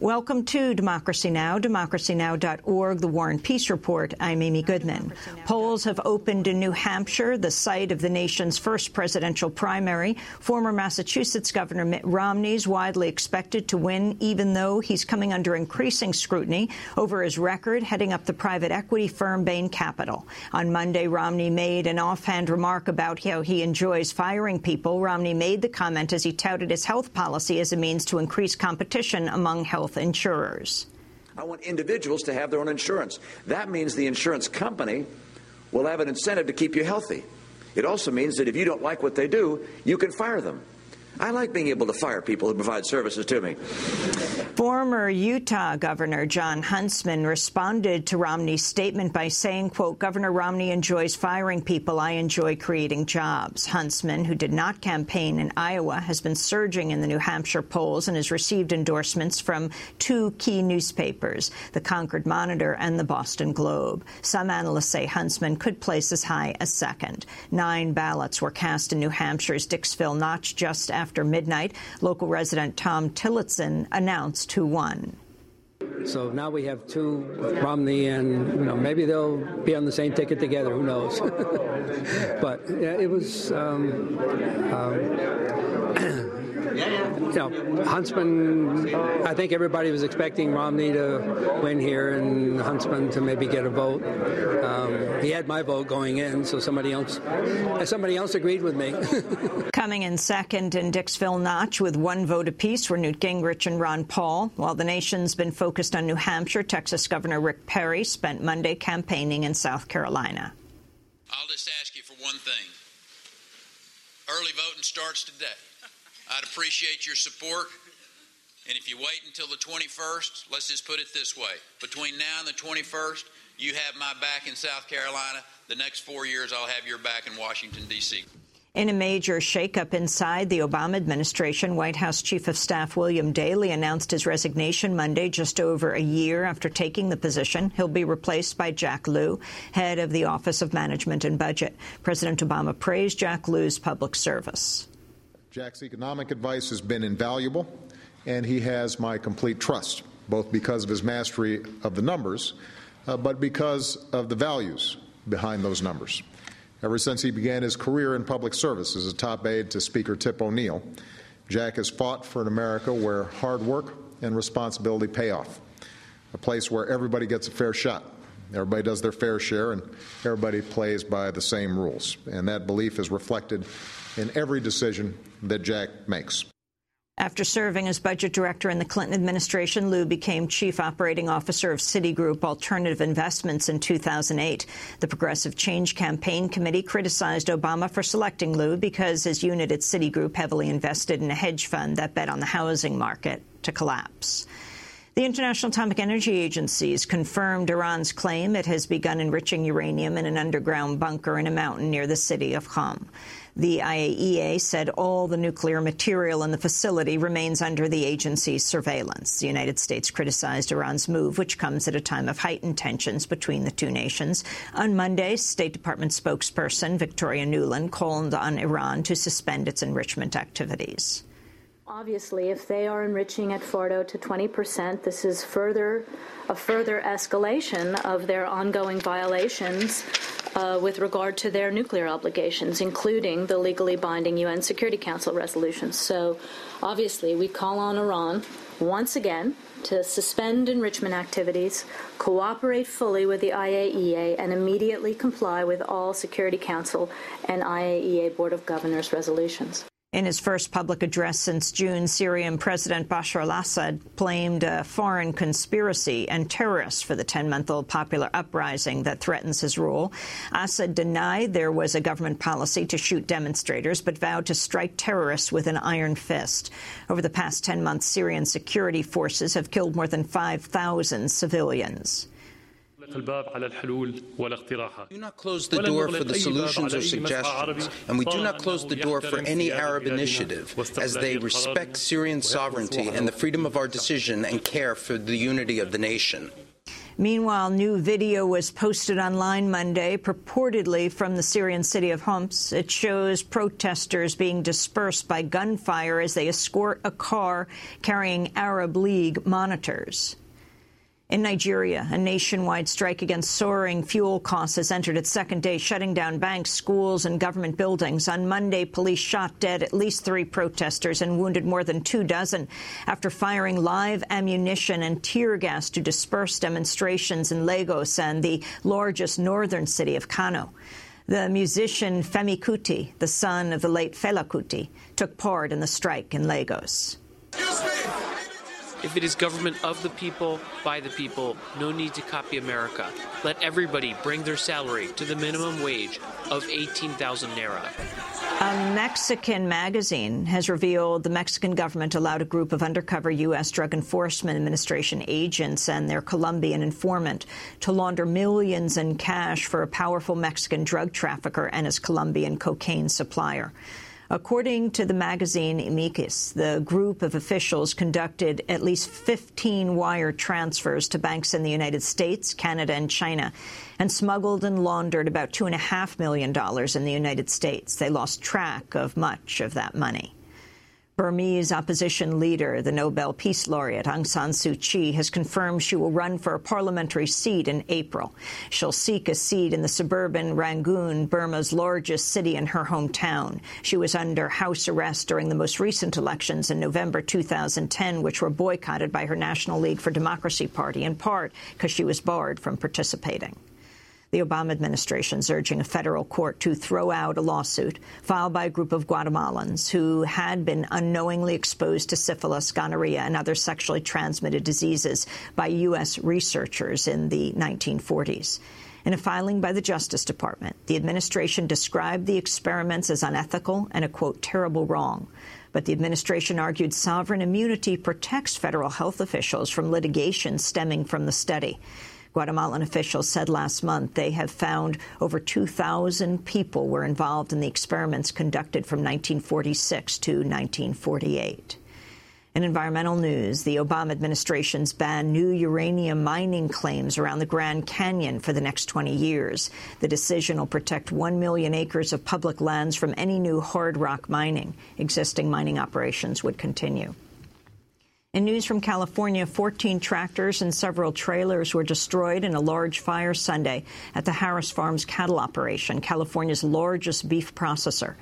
Welcome to Democracy Now!, democracynow.org, the War and Peace Report. I'm Amy Goodman. Polls have opened in New Hampshire, the site of the nation's first presidential primary. Former Massachusetts Governor Mitt Romney is widely expected to win, even though he's coming under increasing scrutiny over his record heading up the private equity firm Bain Capital. On Monday, Romney made an offhand remark about how he enjoys firing people. Romney made the comment as he touted his health policy as a means to increase competition among health insurers. I want individuals to have their own insurance. That means the insurance company will have an incentive to keep you healthy. It also means that if you don't like what they do, you can fire them. I like being able to fire people who provide services to me. Former Utah Governor Jon Huntsman responded to Romney's statement by saying, quote, Governor Romney enjoys firing people. I enjoy creating jobs. Huntsman, who did not campaign in Iowa, has been surging in the New Hampshire polls and has received endorsements from two key newspapers, the Concord Monitor and the Boston Globe. Some analysts say Huntsman could place as high as second. Nine ballots were cast in New Hampshire's Dixville Notch just after after midnight. Local resident Tom Tillotson announced who won. So now we have two, Romney and, you know, maybe they'll be on the same ticket together. Who knows? but yeah, it was. Um, um, you know, Huntsman, I think everybody was expecting Romney to win here and Huntsman to maybe get a vote. Um, he had my vote going in, so somebody else, somebody else agreed with me. Coming in second in Dixville Notch with one vote apiece were Newt Gingrich and Ron Paul. While the nation's been focused on New Hampshire, Texas Governor Rick Perry spent Monday campaigning in South Carolina. I'll just ask you for one thing. Early voting starts today. I'd appreciate your support. And if you wait until the 21st, let's just put it this way between now and the 21st, you have my back in South Carolina. The next four years, I'll have your back in Washington, D.C. In a major shakeup inside the Obama administration, White House Chief of Staff William Daley announced his resignation Monday, just over a year after taking the position. He'll be replaced by Jack Lew, head of the Office of Management and Budget. President Obama praised Jack Lew's public service. Jack's economic advice has been invaluable, and he has my complete trust, both because of his mastery of the numbers, uh, but because of the values behind those numbers. Ever since he began his career in public service as a top aide to Speaker Tip O'Neill, Jack has fought for an America where hard work and responsibility pay off, a place where everybody gets a fair shot. Everybody does their fair share, and everybody plays by the same rules. And that belief is reflected in every decision that Jack makes. After serving as budget director in the Clinton administration, Lew became chief operating officer of Citigroup Alternative Investments in 2008. The Progressive Change Campaign Committee criticized Obama for selecting Lew because his unit at Citigroup heavily invested in a hedge fund that bet on the housing market to collapse. The International Atomic Energy Agency has confirmed Iran's claim it has begun enriching uranium in an underground bunker in a mountain near the city of Qom. The IAEA said all the nuclear material in the facility remains under the agency's surveillance. The United States criticized Iran's move, which comes at a time of heightened tensions between the two nations. On Monday, State Department spokesperson Victoria Nuland called on Iran to suspend its enrichment activities. Obviously, if they are enriching at Fordo to 20%, this is further a further escalation of their ongoing violations uh, with regard to their nuclear obligations, including the legally binding UN Security Council resolutions. So, obviously, we call on Iran once again to suspend enrichment activities, cooperate fully with the IAEA, and immediately comply with all Security Council and IAEA Board of Governors resolutions. In his first public address since June, Syrian President Bashar al-Assad blamed a foreign conspiracy and terrorists for the 10-month-old popular uprising that threatens his rule. Assad denied there was a government policy to shoot demonstrators, but vowed to strike terrorists with an iron fist. Over the past 10 months, Syrian security forces have killed more than 5,000 civilians. Do not close the door for the solutions or suggestions, and we do not close the door for any Arab initiative, as they respect Syrian sovereignty and the freedom of our decision and care for the unity of the nation. Meanwhile, new video was posted online Monday, purportedly from the Syrian city of Homs. It shows protesters being dispersed by gunfire as they escort a car carrying Arab League monitors. In Nigeria, a nationwide strike against soaring fuel costs has entered its second day, shutting down banks, schools and government buildings. On Monday, police shot dead at least three protesters and wounded more than two dozen after firing live ammunition and tear gas to disperse demonstrations in Lagos and the largest northern city of Kano. The musician Femi Kuti, the son of the late Fela Kuti, took part in the strike in Lagos. If it is government of the people, by the people, no need to copy America. Let everybody bring their salary to the minimum wage of 18,000 naira. A Mexican magazine has revealed the Mexican government allowed a group of undercover U.S. Drug Enforcement Administration agents and their Colombian informant to launder millions in cash for a powerful Mexican drug trafficker and his Colombian cocaine supplier. According to the magazine Emeequis, the group of officials conducted at least 15 wire transfers to banks in the United States, Canada and China, and smuggled and laundered about $2.5 million in the United States. They lost track of much of that money. Burmese opposition leader, the Nobel Peace Laureate Aung San Suu Kyi, has confirmed she will run for a parliamentary seat in April. She'll seek a seat in the suburban Rangoon, Burma's largest city in her hometown. She was under house arrest during the most recent elections in November 2010, which were boycotted by her National League for Democracy party, in part because she was barred from participating. The Obama administration is urging a federal court to throw out a lawsuit filed by a group of Guatemalans who had been unknowingly exposed to syphilis, gonorrhea, and other sexually transmitted diseases by U.S. researchers in the 1940s. In a filing by the Justice Department, the administration described the experiments as unethical and a, quote, terrible wrong. But the administration argued sovereign immunity protects federal health officials from litigation stemming from the study. Guatemalan officials said last month they have found over 2,000 people were involved in the experiments conducted from 1946 to 1948. In environmental news, the Obama administration's banned new uranium mining claims around the Grand Canyon for the next 20 years. The decision will protect 1 million acres of public lands from any new hard rock mining. Existing mining operations would continue. In news from California, 14 tractors and several trailers were destroyed in a large fire Sunday at the Harris Farms cattle operation, California's largest beef processor.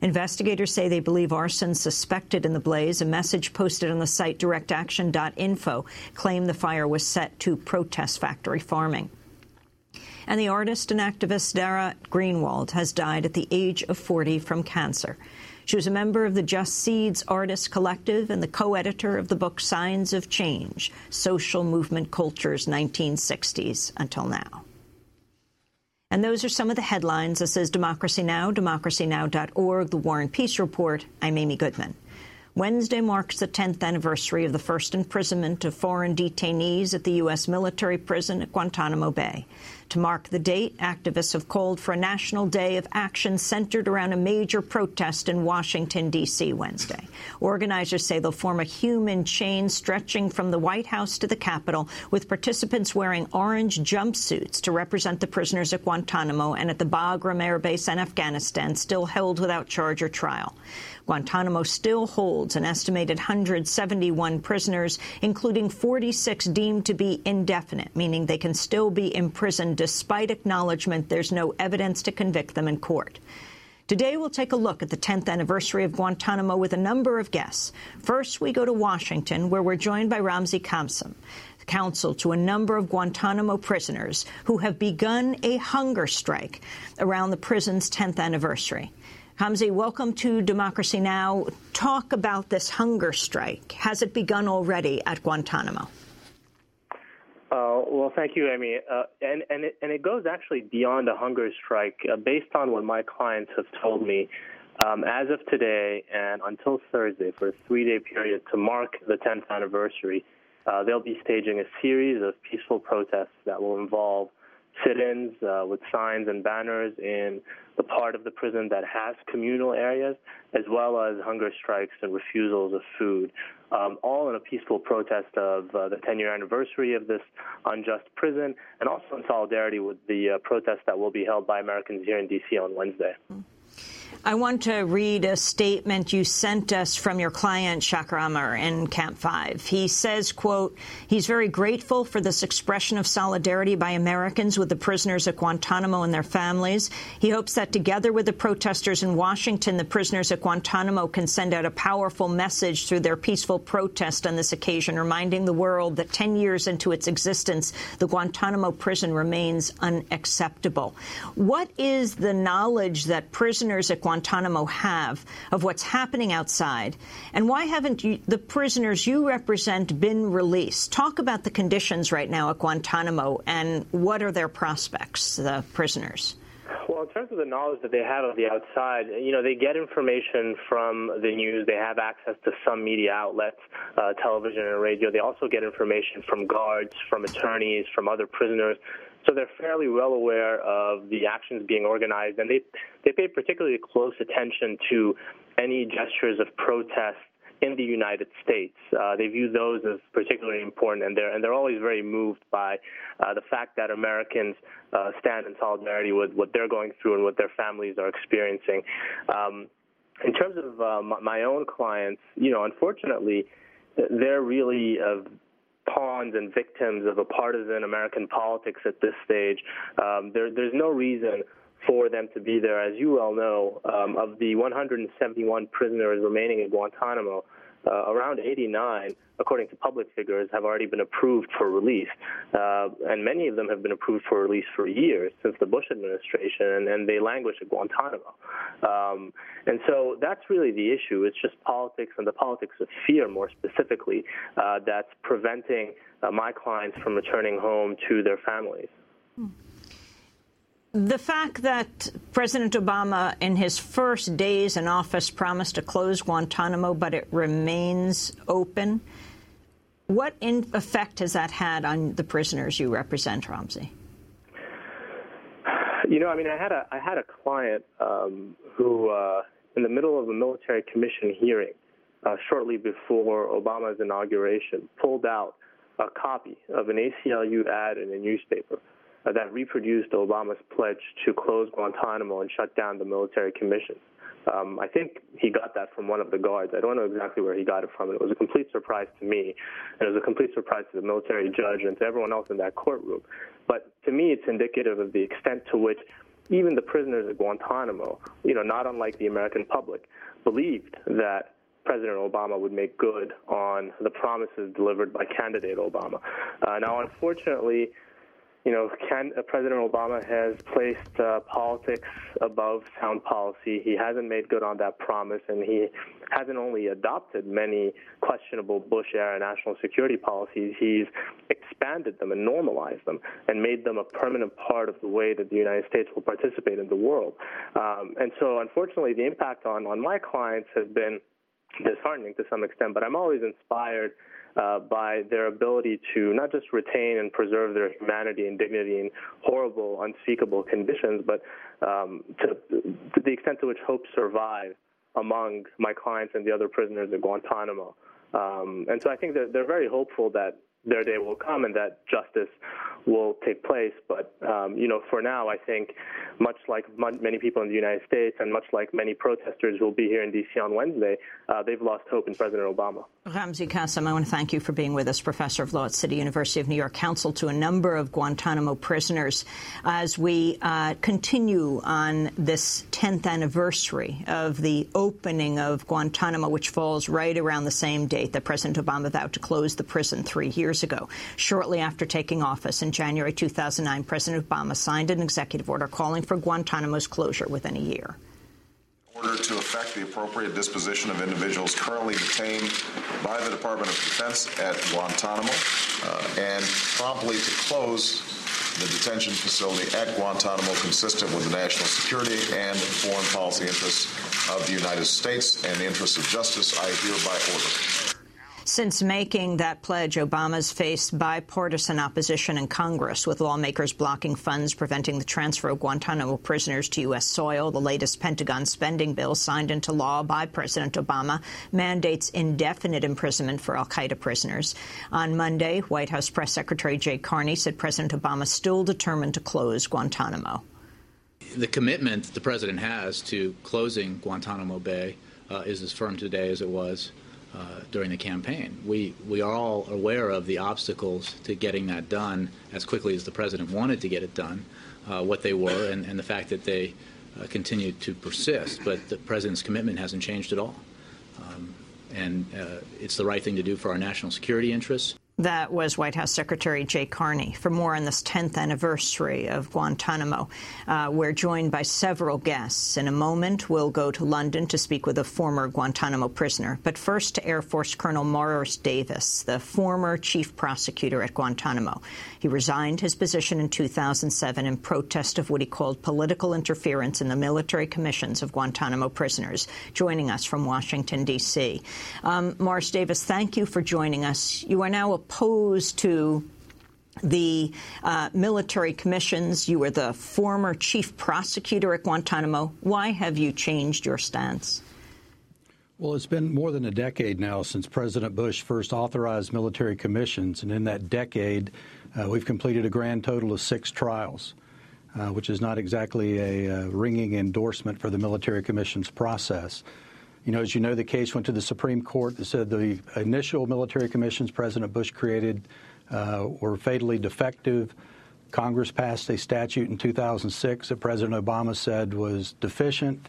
Investigators say they believe arson suspected in the blaze. A message posted on the site directaction.info claimed the fire was set to protest factory farming. And the artist and activist Dara Greenwald has died at the age of 40 from cancer. She was a member of the Just Seeds Artists Collective and the co-editor of the book Signs of Change, Social Movement Cultures 1960s until now. And those are some of the headlines. This is Democracy Now!, democracynow.org, The War and Peace Report. I'm Amy Goodman. Wednesday marks the 10th anniversary of the first imprisonment of foreign detainees at the U.S. military prison at Guantanamo Bay. To mark the date, activists have called for a national day of action centered around a major protest in Washington, D.C. Wednesday. Organizers say they'll form a human chain stretching from the White House to the Capitol, with participants wearing orange jumpsuits to represent the prisoners at Guantanamo and at the Bagram Air Base in Afghanistan, still held without charge or trial. Guantanamo still holds an estimated 171 prisoners, including 46 deemed to be indefinite, meaning they can still be imprisoned despite acknowledgement there's no evidence to convict them in court. Today, we'll take a look at the 10th anniversary of Guantanamo with a number of guests. First, we go to Washington, where we're joined by Ramzi Kassem, counsel to a number of Guantanamo prisoners who have begun a hunger strike around the prison's 10th anniversary. Ramzi, welcome to Democracy Now! Talk about this hunger strike. Has it begun already at Guantanamo? Uh, well, thank you, Amy. Uh, and and it, and it goes actually beyond a hunger strike. Uh, based on what my clients have told me, um, as of today and until Thursday, for a three-day period to mark the 10th anniversary, uh, they'll be staging a series of peaceful protests that will involve sit-ins uh, with signs and banners in the part of the prison that has communal areas, as well as hunger strikes and refusals of food, um, all in a peaceful protest of uh, the 10-year anniversary of this unjust prison, and also in solidarity with the uh, protest that will be held by Americans here in D.C. on Wednesday. Mm-hmm. I want to read a statement you sent us from your client, Shaker Aamer, in Camp 5. He says, quote, he's very grateful for this expression of solidarity by Americans with the prisoners at Guantanamo and their families. He hopes that together with the protesters in Washington, the prisoners at Guantanamo can send out a powerful message through their peaceful protest on this occasion, reminding the world that 10 years into its existence, the Guantanamo prison remains unacceptable. What is the knowledge that prisoners at Guantanamo have of what's happening outside, and why haven't you, the prisoners you represent been released? Talk about the conditions right now at Guantanamo and what are their prospects, the prisoners. Well, in terms of the knowledge that they have of the outside, you know, they get information from the news. They have access to some media outlets, uh, television and radio. They also get information from guards, from attorneys, from other prisoners. So they're fairly well aware of the actions being organized, and they they pay particularly close attention to any gestures of protest in the United States. Uh, they view those as particularly important, and they're and they're always very moved by uh, the fact that Americans uh, stand in solidarity with what they're going through and what their families are experiencing. Um, in terms of uh, my own clients, you know, unfortunately, they're really pawns and victims of a partisan American politics at this stage. Um, there, there's no reason for them to be there. As you well know, um, of the 171 prisoners remaining in Guantanamo, uh, around 89, according to public figures, have already been approved for release. Uh, and many of them have been approved for release for years since the Bush administration, and, and they languish at Guantanamo. Um, and so that's really the issue. It's just politics and the politics of fear, more specifically, uh, that's preventing uh, my clients from returning home to their families. Hmm. The fact that President Obama, in his first days in office, promised to close Guantanamo, but it remains open, what in effect has that had on the prisoners you represent, Ramzi? You know, I mean, I had a I had a client um, who, uh, in the middle of a military commission hearing, uh, shortly before Obama's inauguration, pulled out a copy of an ACLU ad in a newspaper that reproduced Obama's pledge to close Guantanamo and shut down the military commission. Um, I think he got that from one of the guards. I don't know exactly where he got it from. It was a complete surprise to me, and it was a complete surprise to the military judge and to everyone else in that courtroom. But to me, it's indicative of the extent to which even the prisoners at Guantanamo, you know, not unlike the American public, believed that President Obama would make good on the promises delivered by candidate Obama. Uh, now, unfortunately, you know, can, uh, President Obama has placed uh, politics above sound policy. He hasn't made good on that promise, and he hasn't only adopted many questionable Bush era national security policies, he's expanded them and normalized them and made them a permanent part of the way that the United States will participate in the world. Um, and so, unfortunately, the impact on, on my clients has been disheartening to some extent, but I'm always inspired uh, by their ability to not just retain and preserve their humanity and dignity in horrible, unspeakable conditions, but um, to, to the extent to which hope survive among my clients and the other prisoners at Guantanamo. Um, and so I think that they're very hopeful that their day will come and that justice will take place. But um, you know, for now, I think, much like many people in the United States, and much like many protesters who will be here in D.C. on Wednesday, uh, they've lost hope in President Obama. Ramzi Kassem, I want to thank you for being with us, professor of law at City University of New York, counsel to a number of Guantanamo prisoners, as we uh, continue on this 10th anniversary of the opening of Guantanamo, which falls right around the same date that President Obama vowed to close the prison three years ago. Shortly after taking office in January 2009, President Obama signed an executive order calling for Guantanamo's closure within a year order to effect the appropriate disposition of individuals currently detained by the Department of Defense at Guantanamo uh, and promptly to close the detention facility at Guantanamo consistent with the national security and foreign policy interests of the United States and the interests of justice, I hereby order. Since making that pledge, Obama's faced bipartisan opposition in Congress, with lawmakers blocking funds preventing the transfer of Guantanamo prisoners to U.S. soil. The latest Pentagon spending bill signed into law by President Obama mandates indefinite imprisonment for al-Qaeda prisoners. On Monday, White House Press Secretary Jay Carney said President Obama still determined to close Guantanamo. The commitment the president has to closing Guantanamo Bay uh, is as firm today as it was uh, during the campaign. We, we are all aware of the obstacles to getting that done as quickly as the president wanted to get it done, uh, what they were, and, and, the fact that they uh, continue to persist. But the president's commitment hasn't changed at all. Um, and uh, it's the right thing to do for our national security interests. That was White House Secretary Jay Carney. For more on this 10th anniversary of Guantanamo, uh, we're joined by several guests. In a moment, we'll go to London to speak with a former Guantanamo prisoner. But first to Air Force Colonel Morris Davis, the former chief prosecutor at Guantanamo. He resigned his position in 2007 in protest of what he called political interference in the military commissions of Guantanamo prisoners. Joining us from Washington, D.C. Um, Morris Davis, thank you for joining us. You are now a opposed to the uh, military commissions. You were the former chief prosecutor at Guantanamo. Why have you changed your stance? Well, it's been more than a decade now since President Bush first authorized military commissions, and in that decade, uh, we've completed a grand total of six trials, uh, which is not exactly a uh, ringing endorsement for the military commissions process. You know, as you know, the case went to the Supreme Court that said the initial military commissions President Bush created uh, were fatally defective. Congress passed a statute in 2006 that President Obama said was deficient.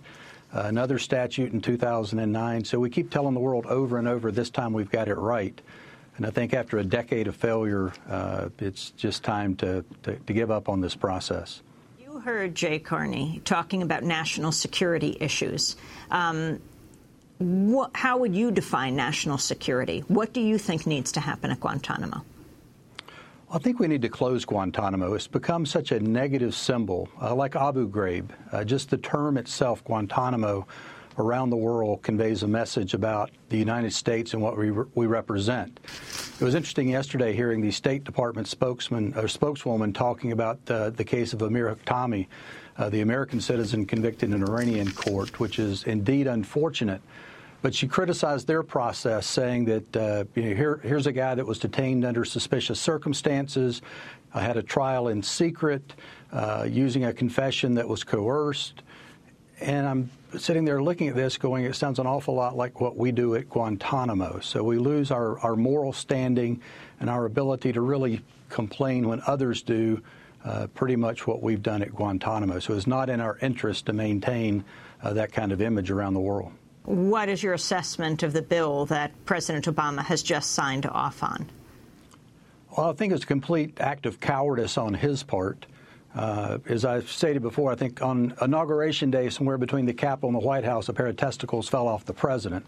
Uh, another statute in 2009. So we keep telling the world over and over, this time we've got it right. And I think after a decade of failure, uh, it's just time to, to, to give up on this process. You heard Jay Carney talking about national security issues. Um, what, how would you define national security? What do you think needs to happen at Guantanamo? I think we need to close Guantanamo. It's become such a negative symbol, uh, like Abu Ghraib. Uh, just the term itself, Guantanamo, around the world conveys a message about the United States and what we, re we represent. It was interesting yesterday hearing the State Department spokesman or spokeswoman talking about uh, the case of Amir Hekmati, uh, the American citizen convicted in an Iranian court, which is indeed unfortunate. But she criticized their process, saying that uh, you know, here, here's a guy that was detained under suspicious circumstances, I had a trial in secret, uh, using a confession that was coerced. And I'm sitting there looking at this going, it sounds an awful lot like what we do at Guantanamo. So we lose our, our moral standing and our ability to really complain when others do uh, pretty much what we've done at Guantanamo. So it's not in our interest to maintain uh, that kind of image around the world. What is your assessment of the bill that President Obama has just signed off on? Well, I think it's a complete act of cowardice on his part. Uh, as I've stated before, I think on Inauguration Day, somewhere between the Capitol and the White House, a pair of testicles fell off the president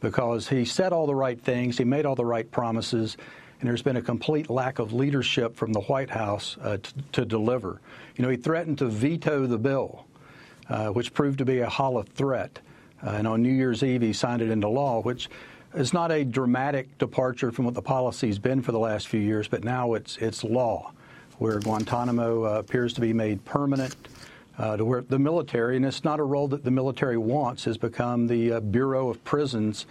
because he said all the right things, he made all the right promises, and there's been a complete lack of leadership from the White House uh, to deliver. You know, he threatened to veto the bill, uh, which proved to be a hollow threat. Uh, and on New Year's Eve, he signed it into law, which is not a dramatic departure from what the policy's been for the last few years, but now it's it's law, where Guantanamo uh, appears to be made permanent. Uh, to where the military, and it's not a role that the military wants, has become the uh, Bureau of Prisons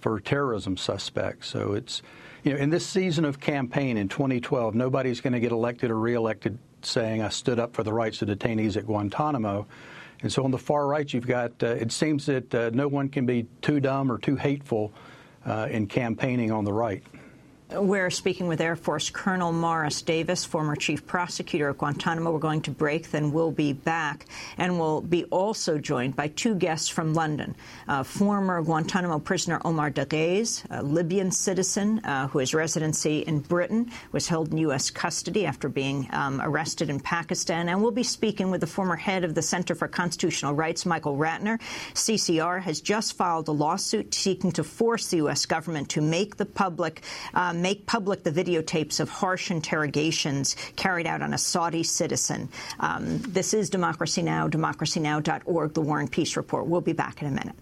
for terrorism suspects. So it's, you know, in this season of campaign in 2012, nobody's going to get elected or reelected saying I stood up for the rights of detainees at Guantanamo. And so on the far right, you've got, uh, it seems that uh, no one can be too dumb or too hateful uh, in campaigning on the right. We're speaking with Air Force Colonel Morris Davis, former chief prosecutor at Guantanamo. We're going to break, then we'll be back. And we'll be also joined by two guests from London. Uh, former Guantanamo prisoner Omar Deghayes, a Libyan citizen uh, who has residency in Britain, was held in U.S. custody after being um, arrested in Pakistan. And we'll be speaking with the former head of the Center for Constitutional Rights, Michael Ratner. CCR has just filed a lawsuit seeking to force the U.S. government to make the public um, make public the videotapes of harsh interrogations carried out on a Saudi citizen. Um, this is Democracy Now!, democracynow.org, The War and Peace Report. We'll be back in a minute.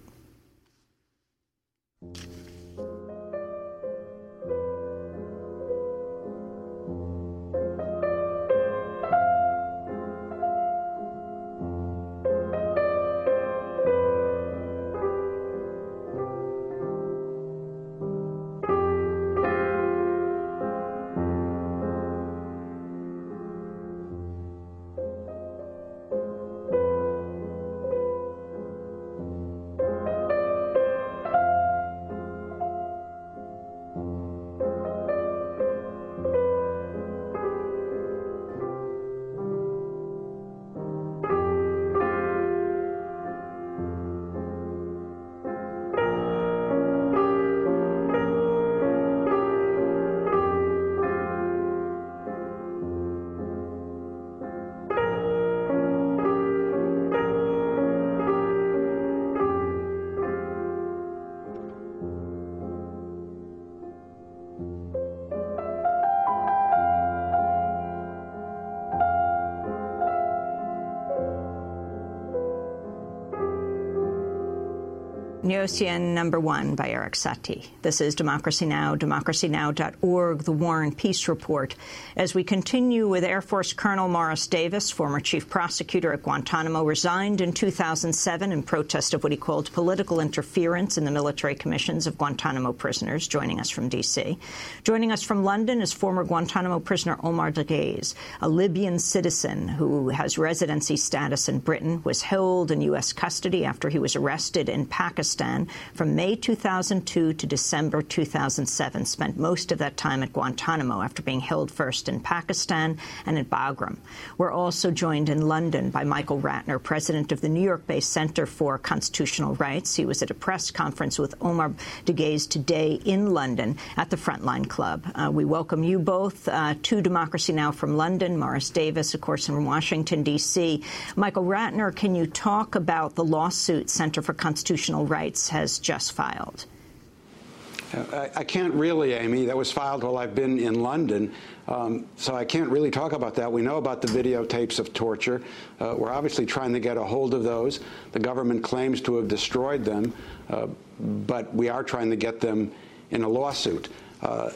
Gnossienne number one by Erik Satie. This is Democracy Now!, democracynow.org, The War and Peace Report. As we continue with Air Force Colonel Morris Davis, former chief prosecutor at Guantanamo, resigned in 2007 in protest of what he called political interference in the military commissions of Guantanamo prisoners, joining us from D.C. Joining us from London is former Guantanamo prisoner Omar Deghayes, a Libyan citizen who has residency status in Britain, was held in U.S. custody after he was arrested in Pakistan from May 2002 to December 2007, spent most of that time at Guantanamo after being held first in Pakistan and at Bagram. We're also joined in London by Michael Ratner, president of the New York-based Center for Constitutional Rights. He was at a press conference with Omar Deghayes today in London at the Frontline Club. Uh, we welcome you both uh, to Democracy Now! from London, Morris Davis, of course, from Washington, D.C. Michael Ratner, can you talk about the lawsuit Center for Constitutional Rights has just filed? I, I, can't really, Amy. That was filed while I've been in London, um, so I can't really talk about that. We know about the videotapes of torture. Uh, we're obviously trying to get a hold of those. The government claims to have destroyed them, uh, but we are trying to get them in a lawsuit, uh,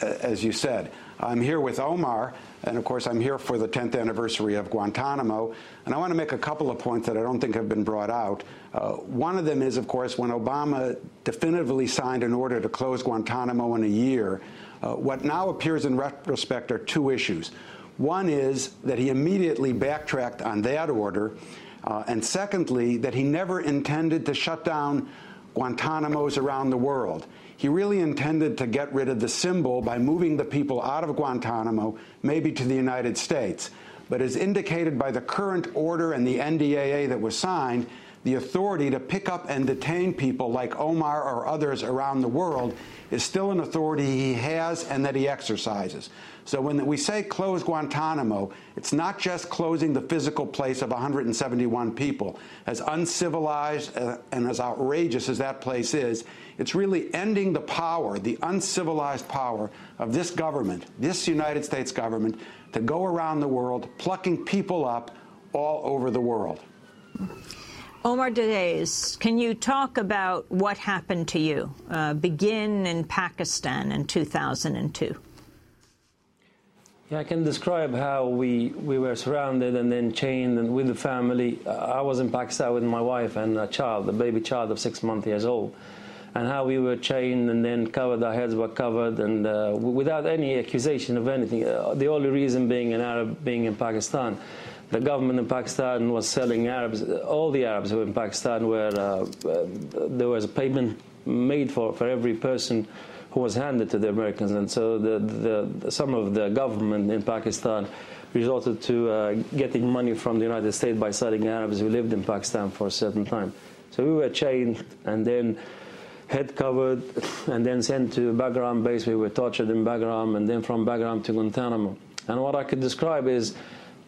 as you said. I'm here with Omar, and of course, I'm here for the 10th anniversary of Guantanamo. And I want to make a couple of points that I don't think have been brought out. Uh, one of them is, of course, when Obama definitively signed an order to close Guantanamo in a year, uh, what now appears in retrospect are two issues. One is that he immediately backtracked on that order, uh, and secondly, that he never intended to shut down Guantanamos around the world. He really intended to get rid of the symbol by moving the people out of Guantanamo, maybe to the United States. But as indicated by the current order and the NDAA that was signed, the authority to pick up and detain people like Omar or others around the world is still an authority he has and that he exercises. So when we say close Guantanamo, it's not just closing the physical place of 171 people. As uncivilized uh, and as outrageous as that place is, it's really ending the power, the uncivilized power of this government, this United States government, to go around the world plucking people up all over the world. Omar Deghayes, can you talk about what happened to you? Uh, begin in Pakistan in 2002. Yeah, I can describe how we, we were surrounded and then chained and with the family. Uh, I was in Pakistan with my wife and a child, a baby child of six months years old. And how we were chained and then covered, our heads were covered, and uh, without any accusation of anything. Uh, the only reason being an Arab being in Pakistan. The government in Pakistan was selling Arabs, all the Arabs who were in Pakistan were, uh, uh, there was a payment made for, for every person who was handed to the Americans. And so the, the, some of the government in Pakistan resorted to uh, getting money from the United States by selling Arabs who lived in Pakistan for a certain time. So we were chained and then head covered and then sent to Bagram base. We were tortured in Bagram and then from Bagram to Guantanamo. And what I could describe is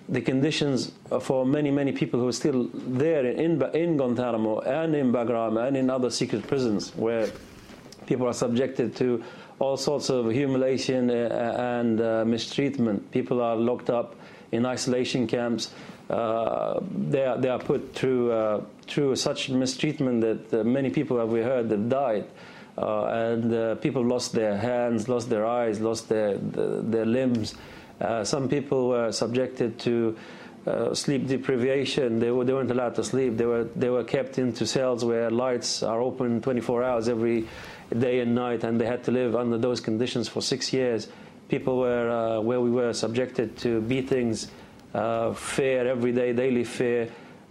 the conditions for many, many people who are still there in, in Guantanamo and in Bagram and in other secret prisons where people are subjected to all sorts of humiliation uh, and uh, mistreatment. People are locked up in isolation camps. Uh, they, are, they are put through, uh, through such mistreatment that uh, many people, have we heard, have died. Uh, and people lost their hands, lost their eyes, lost their, their, limbs. some people were subjected to uh, sleep deprivation. They, were, they weren't allowed to sleep. They were, they were kept into cells where lights are open 24 hours every day and night, and they had to live under those conditions for six years. People were, uh, where we were subjected to beatings, uh, fear, everyday, daily fear,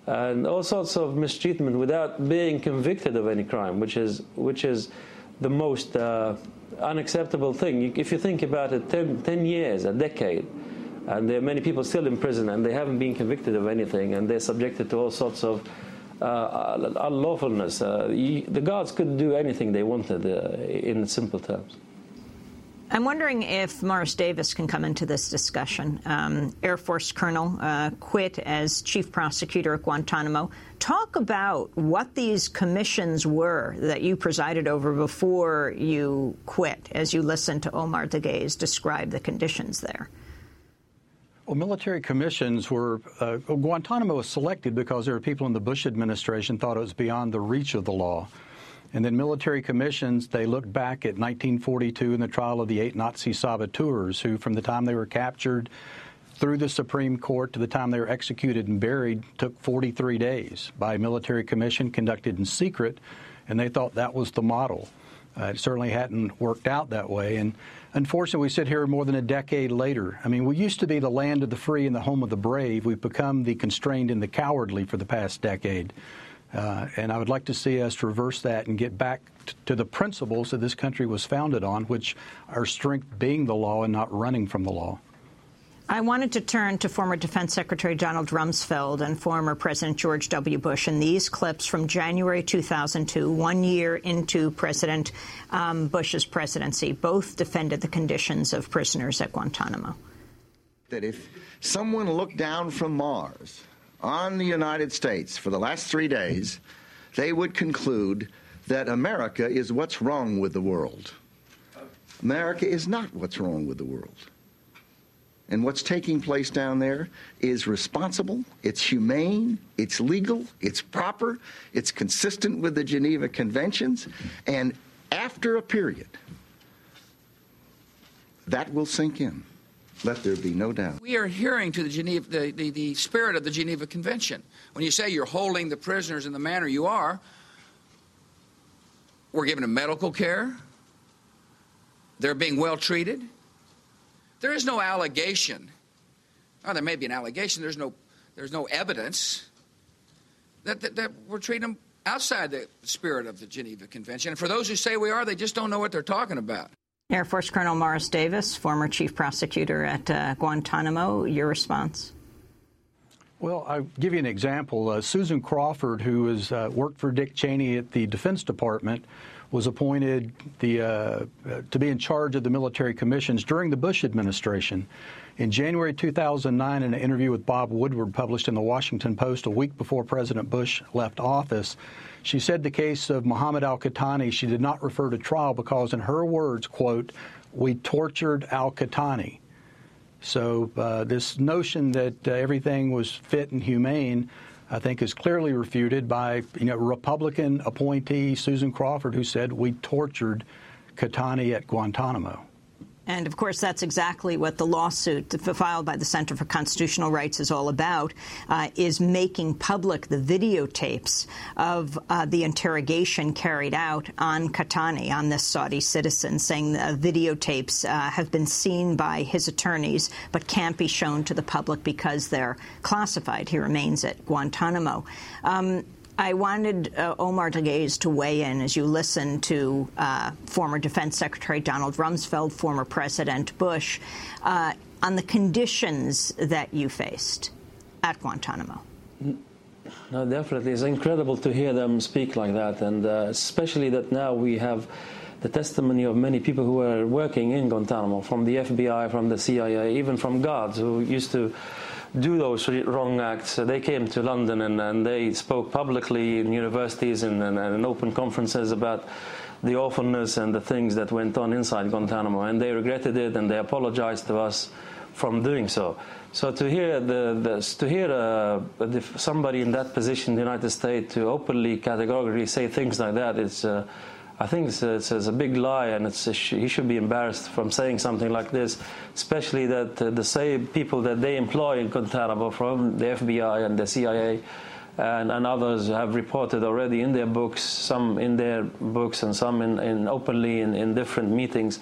and all sorts of mistreatment without being convicted of any crime, which is, which is the most uh, unacceptable thing. If you think about it, 10, 10 years, a decade, and there are many people still in prison and they haven't been convicted of anything, and they're subjected to all sorts of uh, unlawfulness. Uh, the guards could do anything they wanted, uh, in simple terms. I'm wondering if Morris Davis can come into this discussion. Um, Air Force Colonel uh, quit as chief prosecutor at Guantanamo. Talk about what these commissions were that you presided over before you quit, as you listened to Omar Deghayes describe the conditions there. Well, military commissions were, uh, Guantanamo was selected because there were people in the Bush administration thought it was beyond the reach of the law. And then military commissions, they looked back at 1942 and the trial of the eight Nazi saboteurs who, from the time they were captured through the Supreme Court to the time they were executed and buried, took 43 days by a military commission conducted in secret, and they thought that was the model. Uh, it certainly hadn't worked out that way. And unfortunately, we sit here more than a decade later. I mean, we used to be the land of the free and the home of the brave. We've become the constrained and the cowardly for the past decade. Uh, and I would like to see us reverse that and get back t- to the principles that this country was founded on, which are strength being the law and not running from the law. I wanted to turn to former Defense Secretary Donald Rumsfeld and former President George W. Bush in these clips from January 2002, one year into President um, Bush's presidency. Both defended the conditions of prisoners at Guantanamo. That if someone looked down from Mars on the United States for the last three days, they would conclude that America is what's wrong with the world. America is not what's wrong with the world. And what's taking place down there is responsible, it's humane, it's legal, it's proper, it's consistent with the Geneva Conventions, and after a period, that will sink in. Let there be no doubt. We are adhering to the, Geneva, the, the, the spirit of the Geneva Convention. When you say you're holding the prisoners in the manner you are, we're giving them medical care, they're being well treated. There is no allegation. Oh, there may be an allegation. There's no, there's no evidence that, that, that we're treating them outside the spirit of the Geneva Convention. And for those who say we are, they just don't know what they're talking about. Air Force Colonel Morris Davis, former chief prosecutor at uh, Guantanamo, your response? Well, I'll give you an example. Uh, Susan Crawford, who has uh, worked for Dick Cheney at the Defense Department, was appointed the, uh, uh, to be in charge of the military commissions during the Bush administration. In January 2009, in an interview with Bob Woodward published in the Washington Post a week before President Bush left office, she said the case of Muhammad al-Qahtani she did not refer to trial because, in her words, quote, we tortured al-Qahtani. So uh, this notion that uh, everything was fit and humane, I think, is clearly refuted by you know Republican appointee Susan Crawford, who said we tortured Qahtani at Guantanamo. And of course, that's exactly what the lawsuit filed by the Center for Constitutional Rights is all about, uh, is making public the videotapes of uh, the interrogation carried out on Qahtani, on this Saudi citizen, saying the videotapes uh, have been seen by his attorneys but can't be shown to the public because they're classified. He remains at Guantanamo. Um, I wanted uh, Omar Deghayes to weigh in as you listen to uh, former Defense Secretary Donald Rumsfeld, former President Bush, uh, on the conditions that you faced at Guantanamo. No, definitely. It's incredible to hear them speak like that, and uh, especially that now we have the testimony of many people who were working in Guantanamo, from the FBI, from the CIA, even from guards who used to do those wrong acts. They came to London and, and they spoke publicly in universities and, and, and open conferences about the awfulness and the things that went on inside Guantanamo, and they regretted it and they apologized to us from doing so. So to hear the, the to hear uh, somebody in that position in the United States to openly, categorically say things like that, it's. Uh, I think it's, it's, it's, a big lie, and a, he should be embarrassed from saying something like this, especially that uh, the same people that they employ in Guantanamo from the FBI and the CIA and, and, others have reported already in their books, some in their books and some in, in openly in, in, different meetings.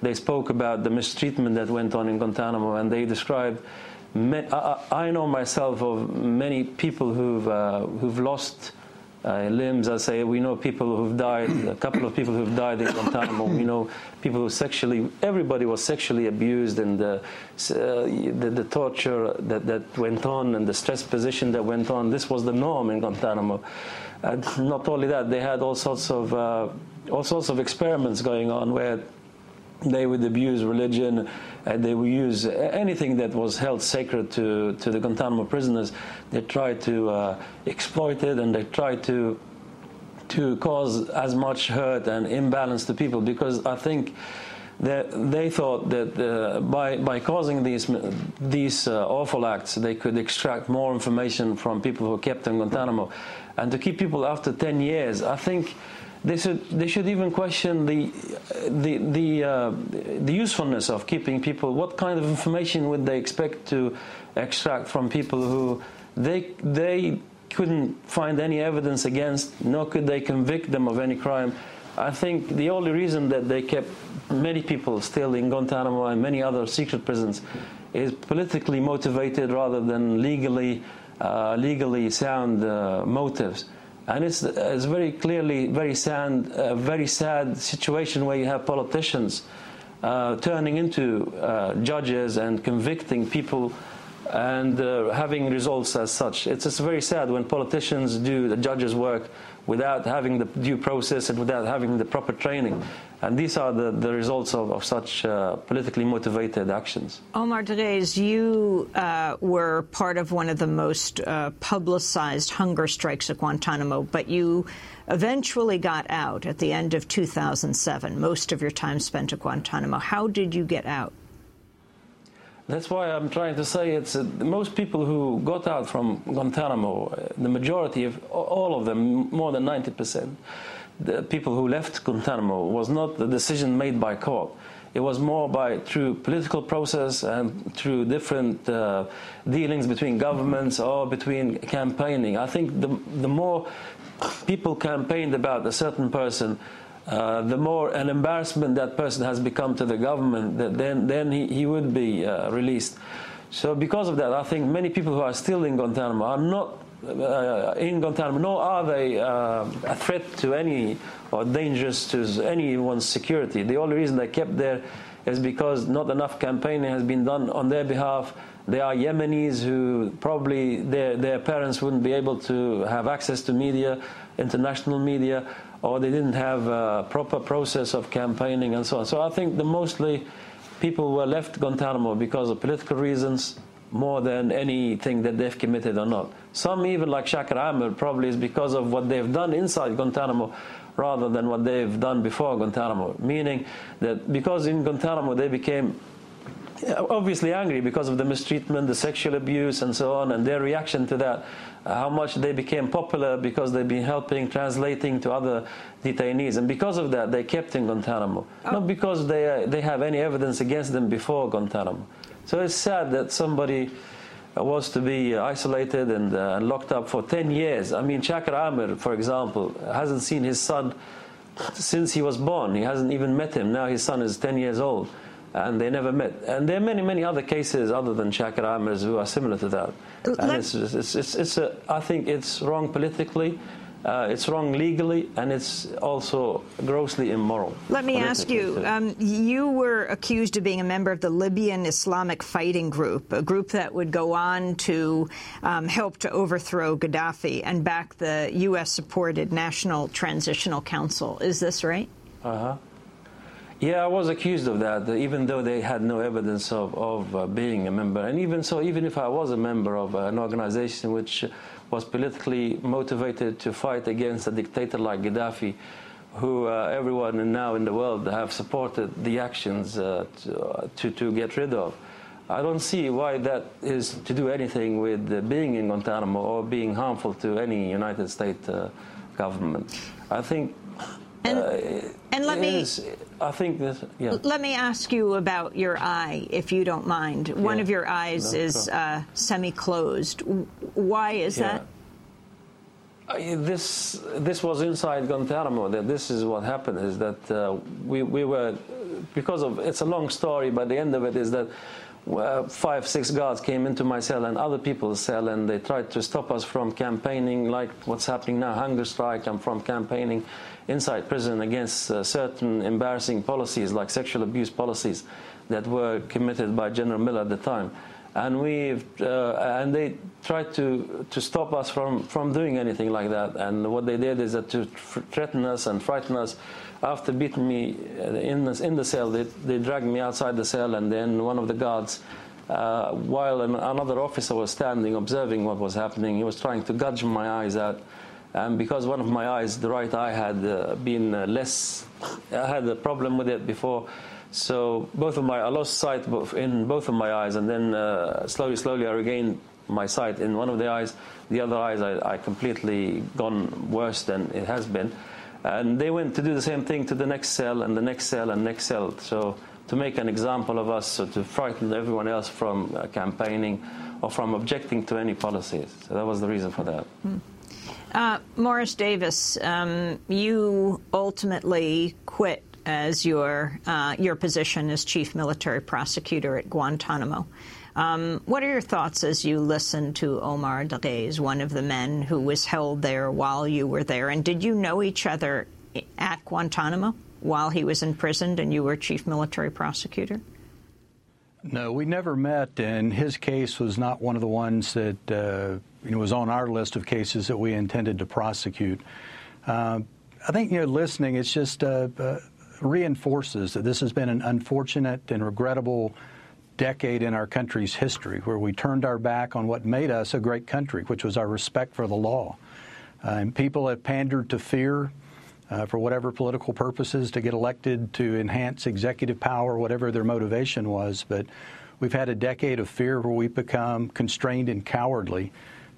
They spoke about the mistreatment that went on in Guantanamo, and they described. I, I know myself of many people who've uh, who've lost uh, limbs. I say we know people who've died, a couple of people who've died in Guantanamo. we know people who sexually, everybody was sexually abused, and uh, the, the, torture that, that went on and the stress position that went on. This was the norm in Guantanamo. And not only that, they had all sorts of uh, all sorts of experiments going on where they would abuse religion, uh, they would use anything that was held sacred to, to the Guantanamo prisoners. They tried to uh, exploit it and they tried to to cause as much hurt and imbalance to people because I think that they thought that uh, by by causing these these uh, awful acts, they could extract more information from people who were kept in Guantanamo, and to keep people after 10 years. I think they should they should even question the the the uh, the usefulness of keeping people. What kind of information would they expect to extract from people who they they couldn't find any evidence against, nor could they convict them of any crime. I think the only reason that they kept many people still in Guantanamo and many other secret prisons is politically motivated rather than legally uh, legally sound uh, motives. And it's, it's very clearly very sad, uh, very sad situation where you have politicians uh, turning into uh, judges and convicting people and uh, having results as such. It's just very sad when politicians do the judges' work without having the due process and without having the proper training. And these are the, the results of, of such uh, politically motivated actions. Omar Deghayes, you uh, were part of one of the most uh, publicized hunger strikes at Guantanamo, but you eventually got out at the end of 2007, most of your time spent at Guantanamo. How did you get out? That's why I'm trying to say it's uh, most people who got out from Guantanamo, uh, the majority of all of them, more than 90 percent, the people who left Guantanamo was not the decision made by court. It was more by through political process and through different uh, dealings between governments or between campaigning. I think the the more people campaigned about a certain person, uh, the more an embarrassment that person has become to the government, then then he, he would be uh, released. So because of that, I think many people who are still in Guantanamo are not uh, in Guantanamo, nor are they uh, a threat to any or dangerous to anyone's security. The only reason they kept there is because not enough campaigning has been done on their behalf. They are Yemenis who probably their, their parents wouldn't be able to have access to media, international media, or they didn't have a proper process of campaigning and so on. So I think the mostly people were left Guantanamo because of political reasons more than anything that they've committed or not. Some, even like Shaker Aamer, probably is because of what they've done inside Guantanamo rather than what they've done before Guantanamo. Meaning that because in Guantanamo they became obviously angry because of the mistreatment, the sexual abuse, and so on, and their reaction to that. Uh, how much they became popular because they've been helping, translating to other detainees, and because of that, they kept in Guantanamo. Oh. Not because they uh, they have any evidence against them before Guantanamo. So it's sad that somebody was to be isolated and uh, locked up for 10 years. I mean, Shaker Aamer, for example, hasn't seen his son since he was born. He hasn't even met him. Now his son is 10 years old and they never met. And there are many, many other cases other than Shaker Aamer's who are similar to that. And it's, it's, it's, it's a, I think it's wrong politically. Uh, it's wrong legally, and it's also grossly immoral. Let me ask you um, you were accused of being a member of the Libyan Islamic Fighting Group, a group that would go on to um, help to overthrow Gaddafi and back the U.S. supported National Transitional Council. Is this right? Uh huh. Yeah, I was accused of that, even though they had no evidence of, of uh, being a member. And even so, even if I was a member of an organization which was politically motivated to fight against a dictator like Gaddafi, who uh, everyone now in the world have supported the actions uh, to, uh, to, to, get rid of. I don't see why that is to do anything with uh, being in Guantanamo or being harmful to any United States uh, government. I think and, uh, and let me. Is, I think this. Yeah. Let me ask you about your eye, if you don't mind. One yeah. of your eyes no, is uh, semi-closed. Why is yeah. that? Uh, this this was inside Guantanamo. That this is what happened is that uh, we we were because of it's a long story, but the end of it is that uh, five, six guards came into my cell and other people's cell, and they tried to stop us from campaigning, like what's happening now, hunger strike, and from campaigning inside prison against uh, certain embarrassing policies, like sexual abuse policies, that were committed by General Miller at the time. And we uh, and they tried to to stop us from from doing anything like that. And what they did is that to threaten us and frighten us after beating me uh, in the, in the cell, they, they dragged me outside the cell, and then one of the guards, uh, while an, another officer was standing observing what was happening, he was trying to gouge my eyes out. And because one of my eyes, the right eye, had uh, been uh, less, I had a problem with it before. So both of my, I lost sight in both of my eyes, and then uh, slowly, slowly, I regained my sight in one of the eyes. The other eyes, I, I completely gone worse than it has been. And they went to do the same thing to the next cell and the next cell and next cell. So to make an example of us, so to frighten everyone else from uh, campaigning or from objecting to any policies. So that was the reason for that. Hmm. Uh, Morris Davis, um, you ultimately quit as your uh, your position as chief military prosecutor at Guantanamo. Um, what are your thoughts as you listen to Omar Deghayes, one of the men who was held there while you were there? And did you know each other at Guantanamo while he was imprisoned and you were chief military prosecutor? No, we never met, and his case was not one of the ones that uh, you know, was on our list of cases that we intended to prosecute. Uh, I think you know, listening, it's just uh, uh reinforces that this has been an unfortunate and regrettable decade in our country's history where we turned our back on what made us a great country, which was our respect for the law. Uh, and people have pandered to fear uh, for whatever political purposes to get elected to enhance executive power, whatever their motivation was. But we've had a decade of fear where we've become constrained and cowardly.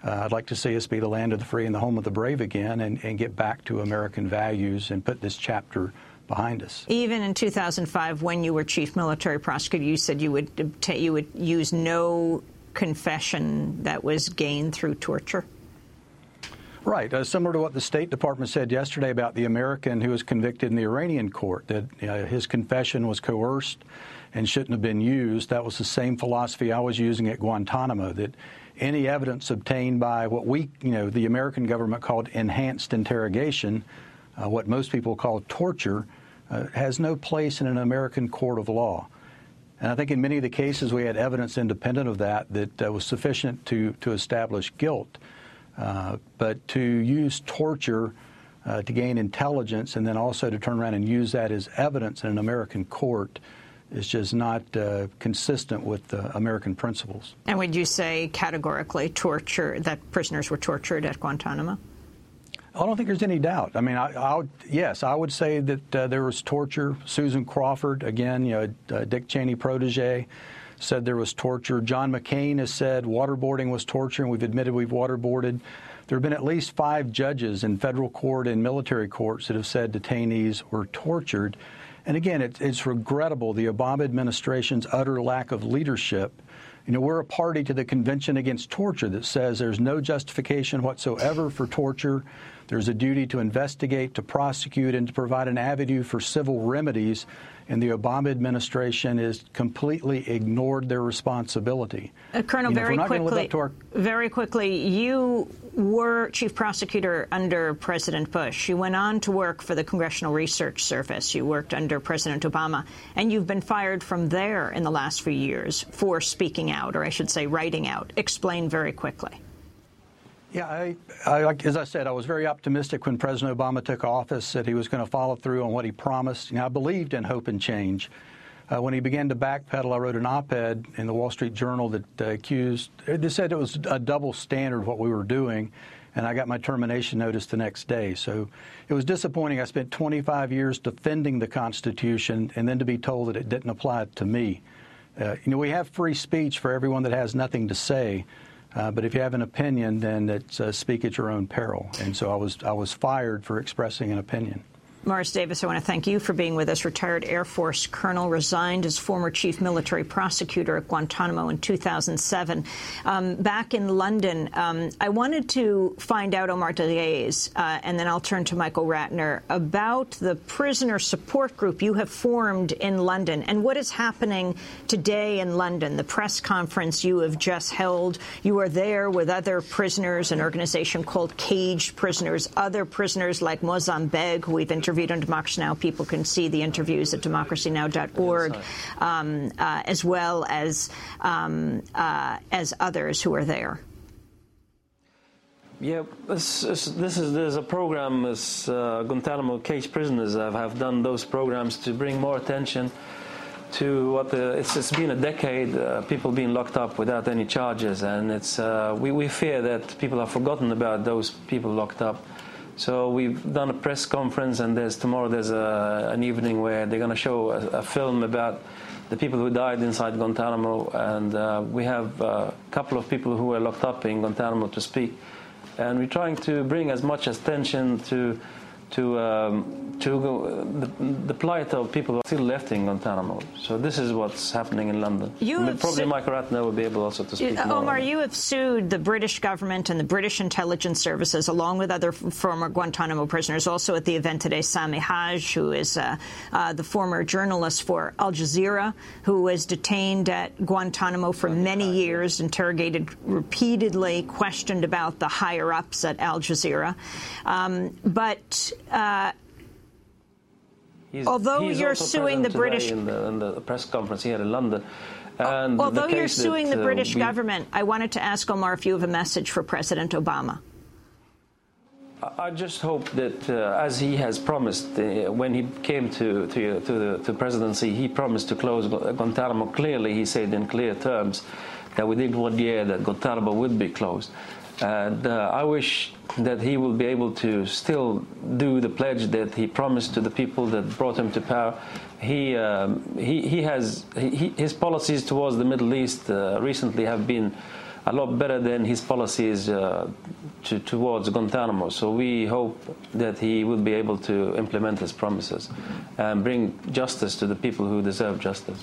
Uh, I'd like to see us be the land of the free and the home of the brave again and, and get back to American values and put this chapter behind us. Even in 2005, when you were chief military prosecutor, you said you would you would use no confession that was gained through torture. Right, uh, similar to what the State Department said yesterday about the American who was convicted in the Iranian court, that uh, his confession was coerced and shouldn't have been used. That was the same philosophy I was using at Guantanamo, that any evidence obtained by what we, you know, the American government called enhanced interrogation, uh, what most people call torture, uh, has no place in an American court of law. And I think in many of the cases we had evidence independent of that that uh, was sufficient to, to establish guilt. Uh, but to use torture uh, to gain intelligence and then also to turn around and use that as evidence in an American court is just not uh, consistent with American principles. And would you say categorically torture that prisoners were tortured at Guantanamo? I don't think there's any doubt. I mean, I, I yes, I would say that uh, there was torture. Susan Crawford, again, you know, uh, Dick Cheney protege, said there was torture. John McCain has said waterboarding was torture, and we've admitted we've waterboarded. There have been at least five judges in federal court and military courts that have said detainees were tortured. And again, it, it's regrettable the Obama administration's utter lack of leadership. You know, we're a party to the Convention Against Torture that says there's no justification whatsoever for torture. There's a duty to investigate, to prosecute, and to provide an avenue for civil remedies and the Obama administration has completely ignored their responsibility. Uh, Colonel, you know, very quickly, our... very quickly, you were chief prosecutor under President Bush. You went on to work for the Congressional Research Service. You worked under President Obama, and you've been fired from there in the last few years for speaking out, or I should say, writing out. Explain very quickly. Yeah, I, I, as I said, I was very optimistic when President Obama took office that he was going to follow through on what he promised. You know, I believed in hope and change. Uh, when he began to backpedal, I wrote an op-ed in the Wall Street Journal that uh, accused, they said it was a double standard what we were doing, and I got my termination notice the next day. So it was disappointing. I spent 25 years defending the Constitution, and then to be told that it didn't apply to me. Uh, you know, we have free speech for everyone that has nothing to say. Uh, but if you have an opinion, then it's uh, speak at your own peril. And so I was I was fired for expressing an opinion. Morris Davis, I want to thank you for being with us. Retired Air Force colonel, resigned as former chief military prosecutor at Guantanamo in 2007. Um, back in London, um, I wanted to find out, Omar Deghayes, uh, and then I'll turn to Michael Ratner, about the prisoner support group you have formed in London and what is happening today in London, the press conference you have just held. You are there with other prisoners, an organization called Caged Prisoners, other prisoners like Begg, who we've interviewed on Democracy Now! People can see the interviews at democracynow.org, um, uh, as well as um, uh, as others who are there. Yeah, this, this, this is there's a program as uh, Guantanamo cage prisoners have, have done those programs to bring more attention to what the it's, it's been a decade uh, people being locked up without any charges and it's uh, we, we fear that people have forgotten about those people locked up so we've done a press conference, and there's tomorrow there's a, an evening where they're going to show a, a, film about the people who died inside Guantanamo, and uh, we have a couple of people who were locked up in Guantanamo to speak, and we're trying to bring as much attention to to um, to the, the, plight of people who are still left in Guantanamo. So this is what's happening in London. You probably Michael Ratner will be able also to speak more. Omar, you have sued the British government and the British intelligence services, along with other former Guantanamo prisoners. Also at the event today, Sami Haj, who is uh, uh, the former journalist for Al Jazeera, who was detained at Guantanamo for many years, interrogated repeatedly, questioned about the higher ups at Al Jazeera. Um, but uh, he's, although he's you're suing the British in the, in the, press conference here in London. And although you're suing that, the British uh, government, I wanted to ask Omar if you have a message for President Obama. I just hope that, uh, as he has promised, uh, when he came to to, to the to presidency, he promised to close Guantanamo. Clearly, he said in clear terms that within one year that Guantanamo would be closed. And uh, I wish that he will be able to still do the pledge that he promised to the people that brought him to power. He, um, he, he has he, his policies towards the Middle East uh, recently have been a lot better than his policies uh, to, towards Guantanamo. So we hope that he will be able to implement his promises and bring justice to the people who deserve justice.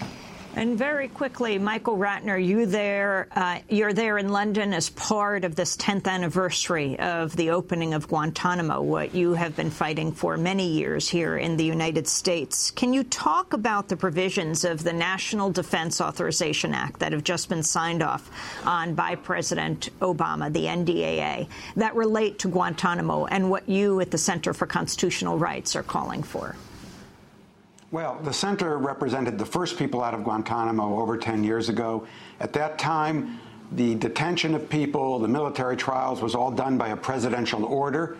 And very quickly, Michael Ratner, you there, uh, you're there in London as part of this 10th anniversary of the opening of Guantanamo, what you have been fighting for many years here in the United States. Can you talk about the provisions of the National Defense Authorization Act that have just been signed off on by President Obama, the NDAA, that relate to Guantanamo and what you at the Center for Constitutional Rights are calling for? Well, the center represented the first people out of Guantanamo over 10 years ago. At that time, the detention of people, the military trials was all done by a presidential order.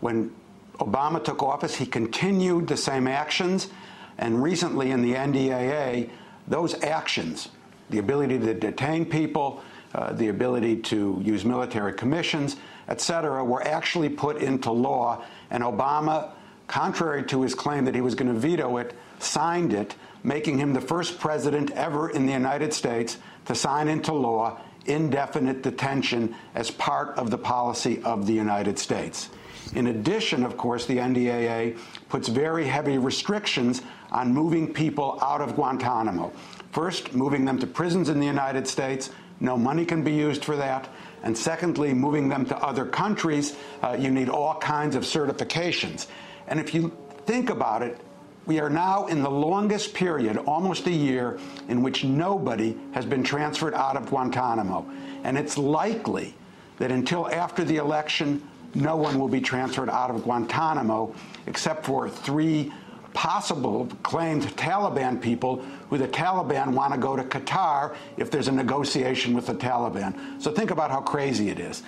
When Obama took office, he continued the same actions. And recently in the NDAA, those actions, the ability to detain people, uh, the ability to use military commissions, et cetera, were actually put into law. And Obama contrary to his claim that he was going to veto it, signed it, making him the first president ever in the United States to sign into law indefinite detention as part of the policy of the United States. In addition, of course, the NDAA puts very heavy restrictions on moving people out of Guantanamo. First, moving them to prisons in the United States. No money can be used for that. And secondly, moving them to other countries, uh, you need all kinds of certifications. And if you think about it, we are now in the longest period, almost a year, in which nobody has been transferred out of Guantanamo. And it's likely that until after the election, no one will be transferred out of Guantanamo except for three possible claimed Taliban people who the Taliban want to go to Qatar if there's a negotiation with the Taliban. So think about how crazy it is.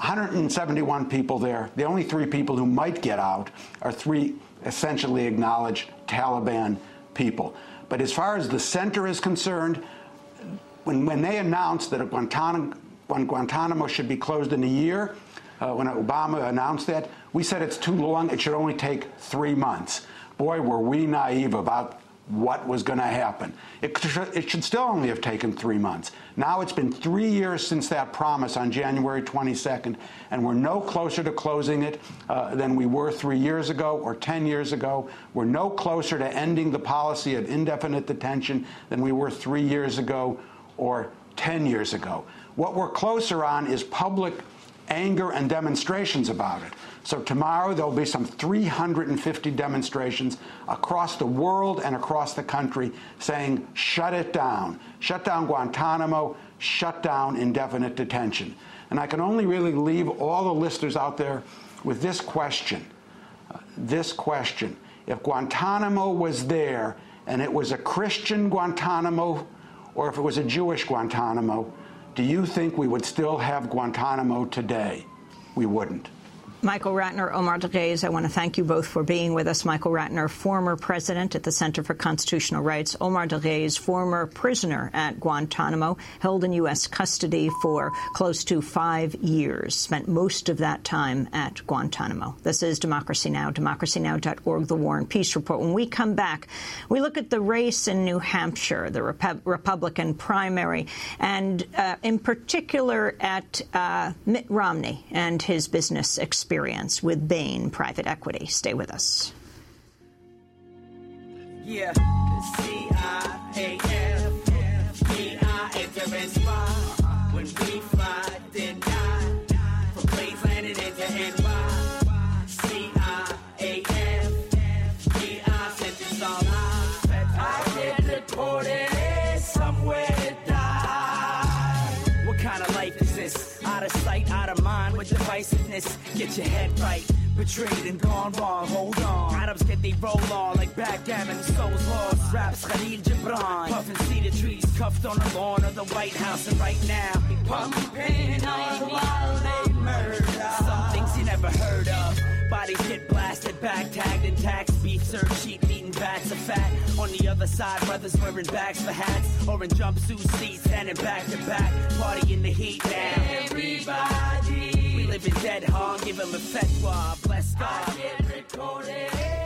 171 people there. The only three people who might get out are three essentially acknowledged Taliban people. But as far as the center is concerned, when, when they announced that Guantanamo, Guantanamo should be closed in a year, uh, when Obama announced that, we said it's too long, it should only take three months. Boy, were we naive about what was going to happen. It, it, should still only have taken three months. Now it's been three years since that promise on January 22nd, and we're no closer to closing it uh, than we were three years ago or 10 years ago. We're no closer to ending the policy of indefinite detention than we were three years ago or 10 years ago. What we're closer on is public anger and demonstrations about it. So tomorrow there'll be some 350 demonstrations across the world and across the country saying, shut it down. Shut down Guantanamo, shut down indefinite detention. And I can only really leave all the listeners out there with this question. Uh, this question. If Guantanamo was there and it was a Christian Guantanamo or if it was a Jewish Guantanamo, do you think we would still have Guantanamo today? We wouldn't. Michael Ratner, Omar Deghayes, I want to thank you both for being with us. Michael Ratner, former president at the Center for Constitutional Rights. Omar Deghayes, former prisoner at Guantanamo, held in U.S. custody for close to five years, spent most of that time at Guantanamo. This is Democracy Now!, democracynow.org, The War and Peace Report. When we come back, we look at the race in New Hampshire, the Rep Republican primary, and uh, in particular at uh, Mitt Romney and his business experience experience with Bain Private Equity. Stay with us. Yeah. When we divisiveness. Get your head right. Betrayed and gone wrong, hold on. Arabs get they roll on like backgammon, souls lost. Raps Khalil Gibran. Puffin' cedar trees cuffed on the lawn of the White House. And right now, pumping on while they murder. Some things you never heard of. Bodies get blasted, back tagged and taxed. Beef served, sheep eating bats of fat. On the other side, brothers wearing bags for hats. Or in jumpsuit seats, standing back to back. Party in the heat now. Everybody. Dead hard, give them a fatwa. Bless God. I get recorded.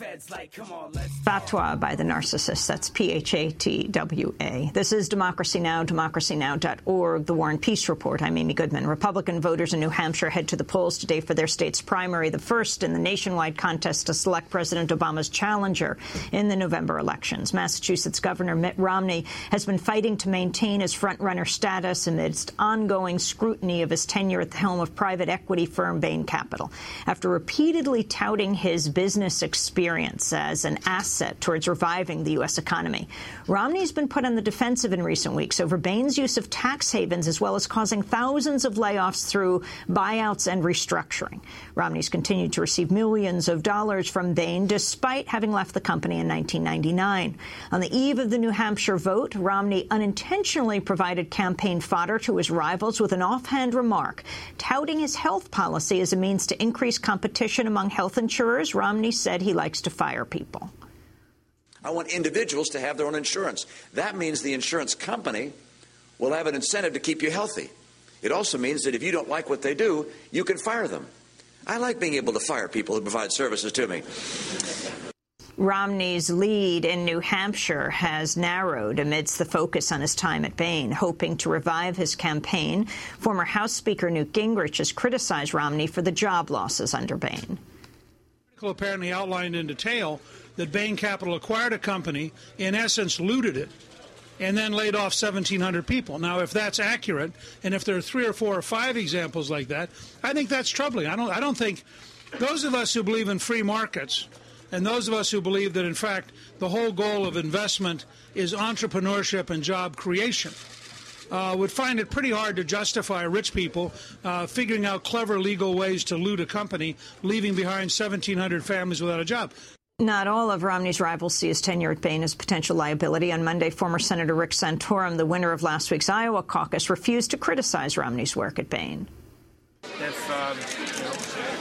Feds like, come on, let's. Fatwa by the narcissist. That's P H A T W A. This is Democracy Now!, democracynow.org, The War and Peace Report. I'm Amy Goodman. Republican voters in New Hampshire head to the polls today for their state's primary, the first in the nationwide contest to select President Obama's challenger in the November elections. Massachusetts Governor Mitt Romney has been fighting to maintain his frontrunner status amidst ongoing scrutiny of his tenure at the helm of private equity firm Bain Capital. After repeatedly touting his business experience, as an asset towards reviving the U.S. economy. Romney's been put on the defensive in recent weeks over Bain's use of tax havens as well as causing thousands of layoffs through buyouts and restructuring. Romney's continued to receive millions of dollars from Bain despite having left the company in 1999. On the eve of the New Hampshire vote, Romney unintentionally provided campaign fodder to his rivals with an offhand remark touting his health policy as a means to increase competition among health insurers. Romney said he likes to fire people. I want individuals to have their own insurance. That means the insurance company will have an incentive to keep you healthy. It also means that if you don't like what they do, you can fire them. I like being able to fire people who provide services to me. Romney's lead in New Hampshire has narrowed amidst the focus on his time at Bain. Hoping to revive his campaign, former House Speaker Newt Gingrich has criticized Romney for the job losses under Bain. Apparently outlined in detail that Bain Capital acquired a company, in essence looted it, and then laid off 1,700 people. Now, if that's accurate, and if there are three or four or five examples like that, I think that's troubling. I don't, I don't think those of us who believe in free markets and those of us who believe that, in fact, the whole goal of investment is entrepreneurship and job creation. Uh, would find it pretty hard to justify rich people uh, figuring out clever legal ways to loot a company, leaving behind 1,700 families without a job. Not all of Romney's rivals see his tenure at Bain as potential liability. On Monday, former Senator Rick Santorum, the winner of last week's Iowa caucus, refused to criticize Romney's work at Bain. If um, you know,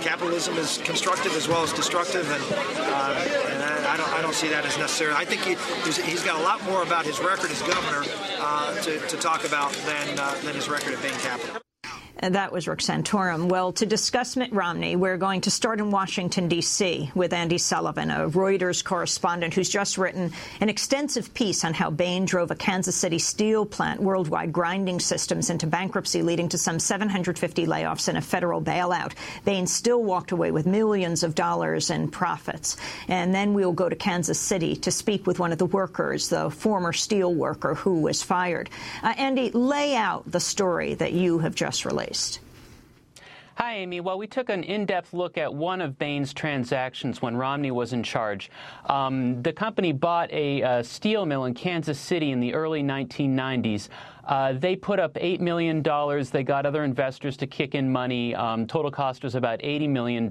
capitalism is constructive as well as destructive, and, uh, and I, I, don't, I don't see that as necessary. I think he, he's got a lot more about his record as governor uh, to, to, talk about than, uh, than his record at Bain Capital. And that was Rick Santorum. Well, to discuss Mitt Romney, we're going to start in Washington, D.C. with Andy Sullivan, a Reuters correspondent who's just written an extensive piece on how Bain drove a Kansas City steel plant worldwide grinding systems into bankruptcy, leading to some 750 layoffs and a federal bailout. Bain still walked away with millions of dollars in profits. And then we'll go to Kansas City to speak with one of the workers, the former steel worker who was fired. Uh, Andy, lay out the story that you have just released. Hi, Amy. Well, we took an in-depth look at one of Bain's transactions when Romney was in charge. Um, the company bought a, a, steel mill in Kansas City in the early 1990s. Uh, they put up $8 million. They got other investors to kick in money. Um, total cost was about $80 million.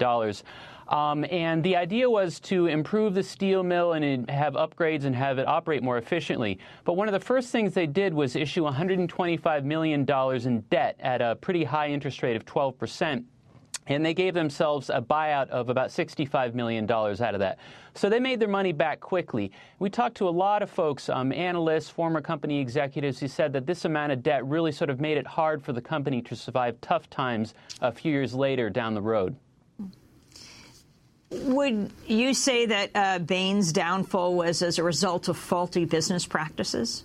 Um, and the idea was to improve the steel mill and have upgrades and have it operate more efficiently. But one of the first things they did was issue $125 million in debt at a pretty high interest rate of 12 percent. And they gave themselves a buyout of about $65 million out of that. So they made their money back quickly. We talked to a lot of folks, um, analysts, former company executives, who said that this amount of debt really sort of made it hard for the company to survive tough times a few years later down the road. Would you say that uh, Bain's downfall was as a result of faulty business practices?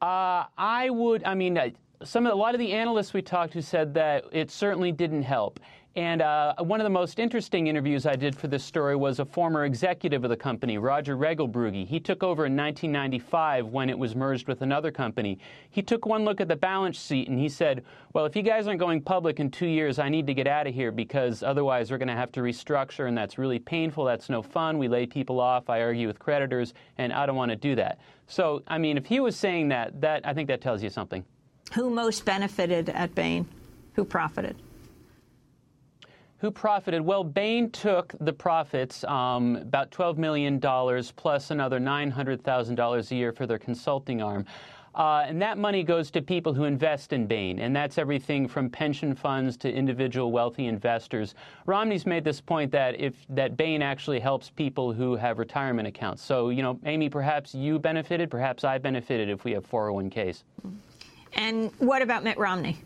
Uh, I would. I mean, uh, some of, a lot of the analysts we talked to said that it certainly didn't help. And uh, one of the most interesting interviews I did for this story was a former executive of the company, Roger Regelbrugge. He took over in 1995 when it was merged with another company. He took one look at the balance sheet and he said, Well, if you guys aren't going public in two years, I need to get out of here because otherwise we're going to have to restructure, and that's really painful. That's no fun. We lay people off. I argue with creditors, and I don't want to do that. So, I mean, if he was saying that, that I think that tells you something. Who most benefited at Bain? Who profited? Who profited? Well, Bain took the profits, um, about $12 million plus another $900,000 a year for their consulting arm. Uh, and that money goes to people who invest in Bain, and that's everything from pension funds to individual wealthy investors. Romney's made this point that if that Bain actually helps people who have retirement accounts. So, you know, Amy, perhaps you benefited, perhaps I benefited if we have 401ks. And what about Mitt Romney?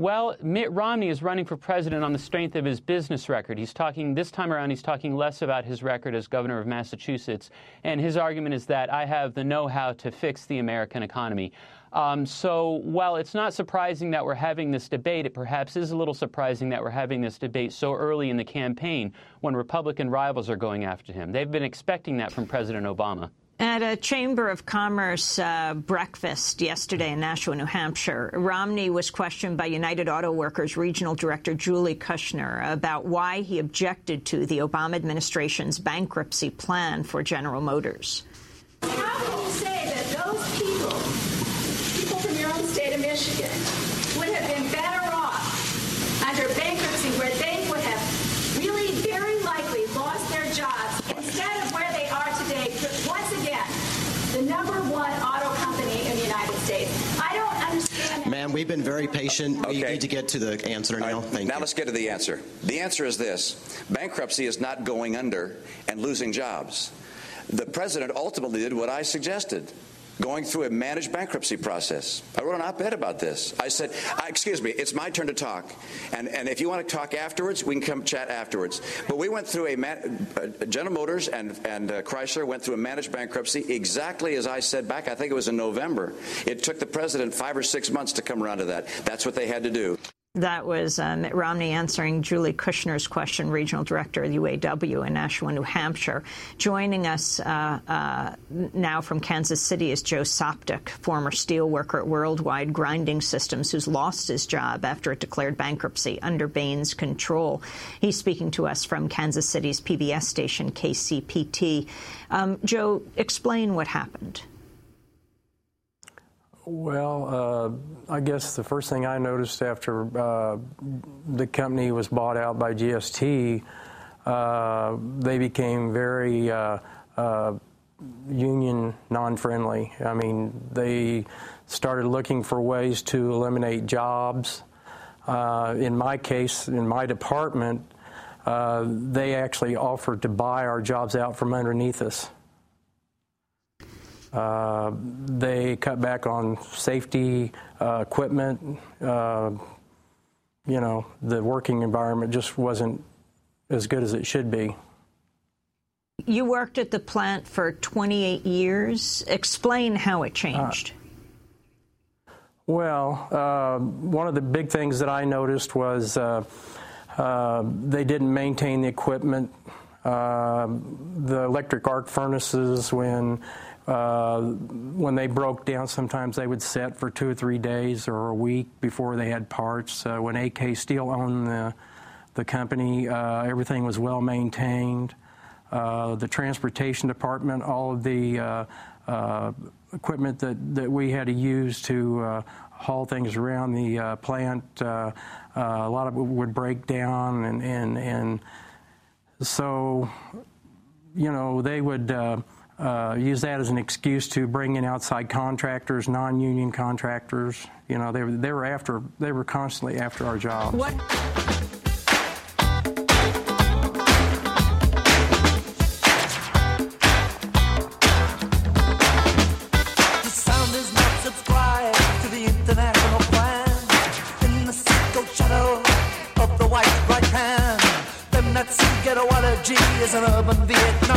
Well, Mitt Romney is running for president on the strength of his business record. He's talking, this time around, he's talking less about his record as governor of Massachusetts. And his argument is that I have the know how to fix the American economy. Um, so while it's not surprising that we're having this debate, it perhaps is a little surprising that we're having this debate so early in the campaign when Republican rivals are going after him. They've been expecting that from President Obama. At a Chamber of Commerce uh, breakfast yesterday in Nashua, New Hampshire, Romney was questioned by United Auto Workers Regional Director Julie Kushner about why he objected to the Obama administration's bankruptcy plan for General Motors. How can you say that those people, people from your own state of Michigan, would have been better off under bankruptcy where they would have really very likely lost their jobs instead of where they are today? Once again, the number one auto company in the United States. I don't understand. Ma'am, we've been very patient. We Okay. need to get to the answer now. Thank now you. let's get to the answer. The answer is this bankruptcy is not going under and losing jobs. The president ultimately did what I suggested. Going through a managed bankruptcy process. I wrote an op-ed about this. I said, excuse me, it's my turn to talk. And, and if you want to talk afterwards, we can come chat afterwards. But we went through a, man, uh, General Motors and, and uh, Chrysler went through a managed bankruptcy exactly as I said back, I think it was in November. It took the president five or six months to come around to that. That's what they had to do. That was Mitt Romney answering Julie Kushner's question, regional director of the UAW in Nashua, New Hampshire. Joining us uh, uh, now from Kansas City is Joe Soptic, former steel worker at Worldwide Grinding Systems, who's lost his job after it declared bankruptcy under Bain's control. He's speaking to us from Kansas City's PBS station, KCPT. Um, Joe, explain what happened. Well, uh, I guess the first thing I noticed after uh, the company was bought out by GST, uh, they became very uh, uh, union non-friendly. I mean, they started looking for ways to eliminate jobs. Uh, in my case, in my department, they actually offered to buy our jobs out from underneath us. Uh, they cut back on safety uh, equipment. Uh, you know, the working environment just wasn't as good as it should be. You worked at the plant for 28 years. Explain how it changed. Uh, well, uh, one of the big things that I noticed was uh, they didn't maintain the equipment. the electric arc furnaces, when uh, when they broke down, sometimes they would set for two or three days or a week before they had parts. Uh, when AK Steel owned the, the company, uh, everything was well maintained. Uh, the transportation department, all of the uh, equipment that, that we had to use to haul things around the plant, a lot of it would break down. And, and, and so, you know, they would uh, use that as an excuse to bring in outside contractors, non-union contractors. You know, they were, they were after, they were constantly after our jobs. What? is an urban Vietnam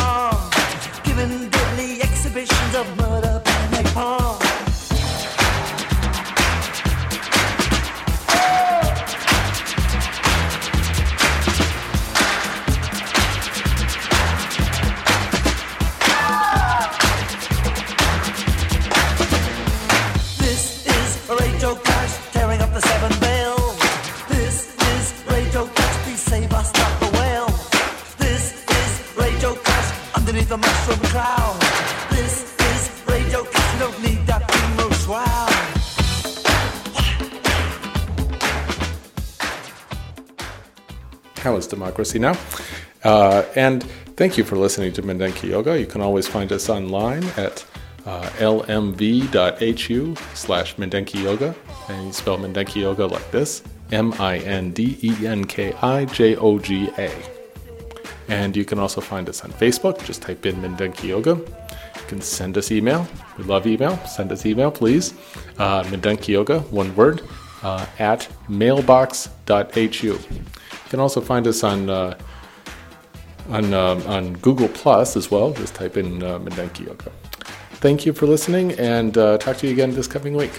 Democracy Now! Uh, and thank you for listening to Mindenki Joga. You can always find us online at uh, lmv.hu slash Mindenki Joga. And you spell Mindenki Joga like this M I N D E N K I J O G A. And you can also find us on Facebook. Just type in Mindenki Joga. You can send us email. We love email. Send us email, please. Uh, Mindenki Joga, one word, uh, at mailbox.hu can also find us on uh, on uh, on Google Plus as well. Just type in uh, Mindenki Joga. Thank you for listening, and uh, talk to you again this coming week.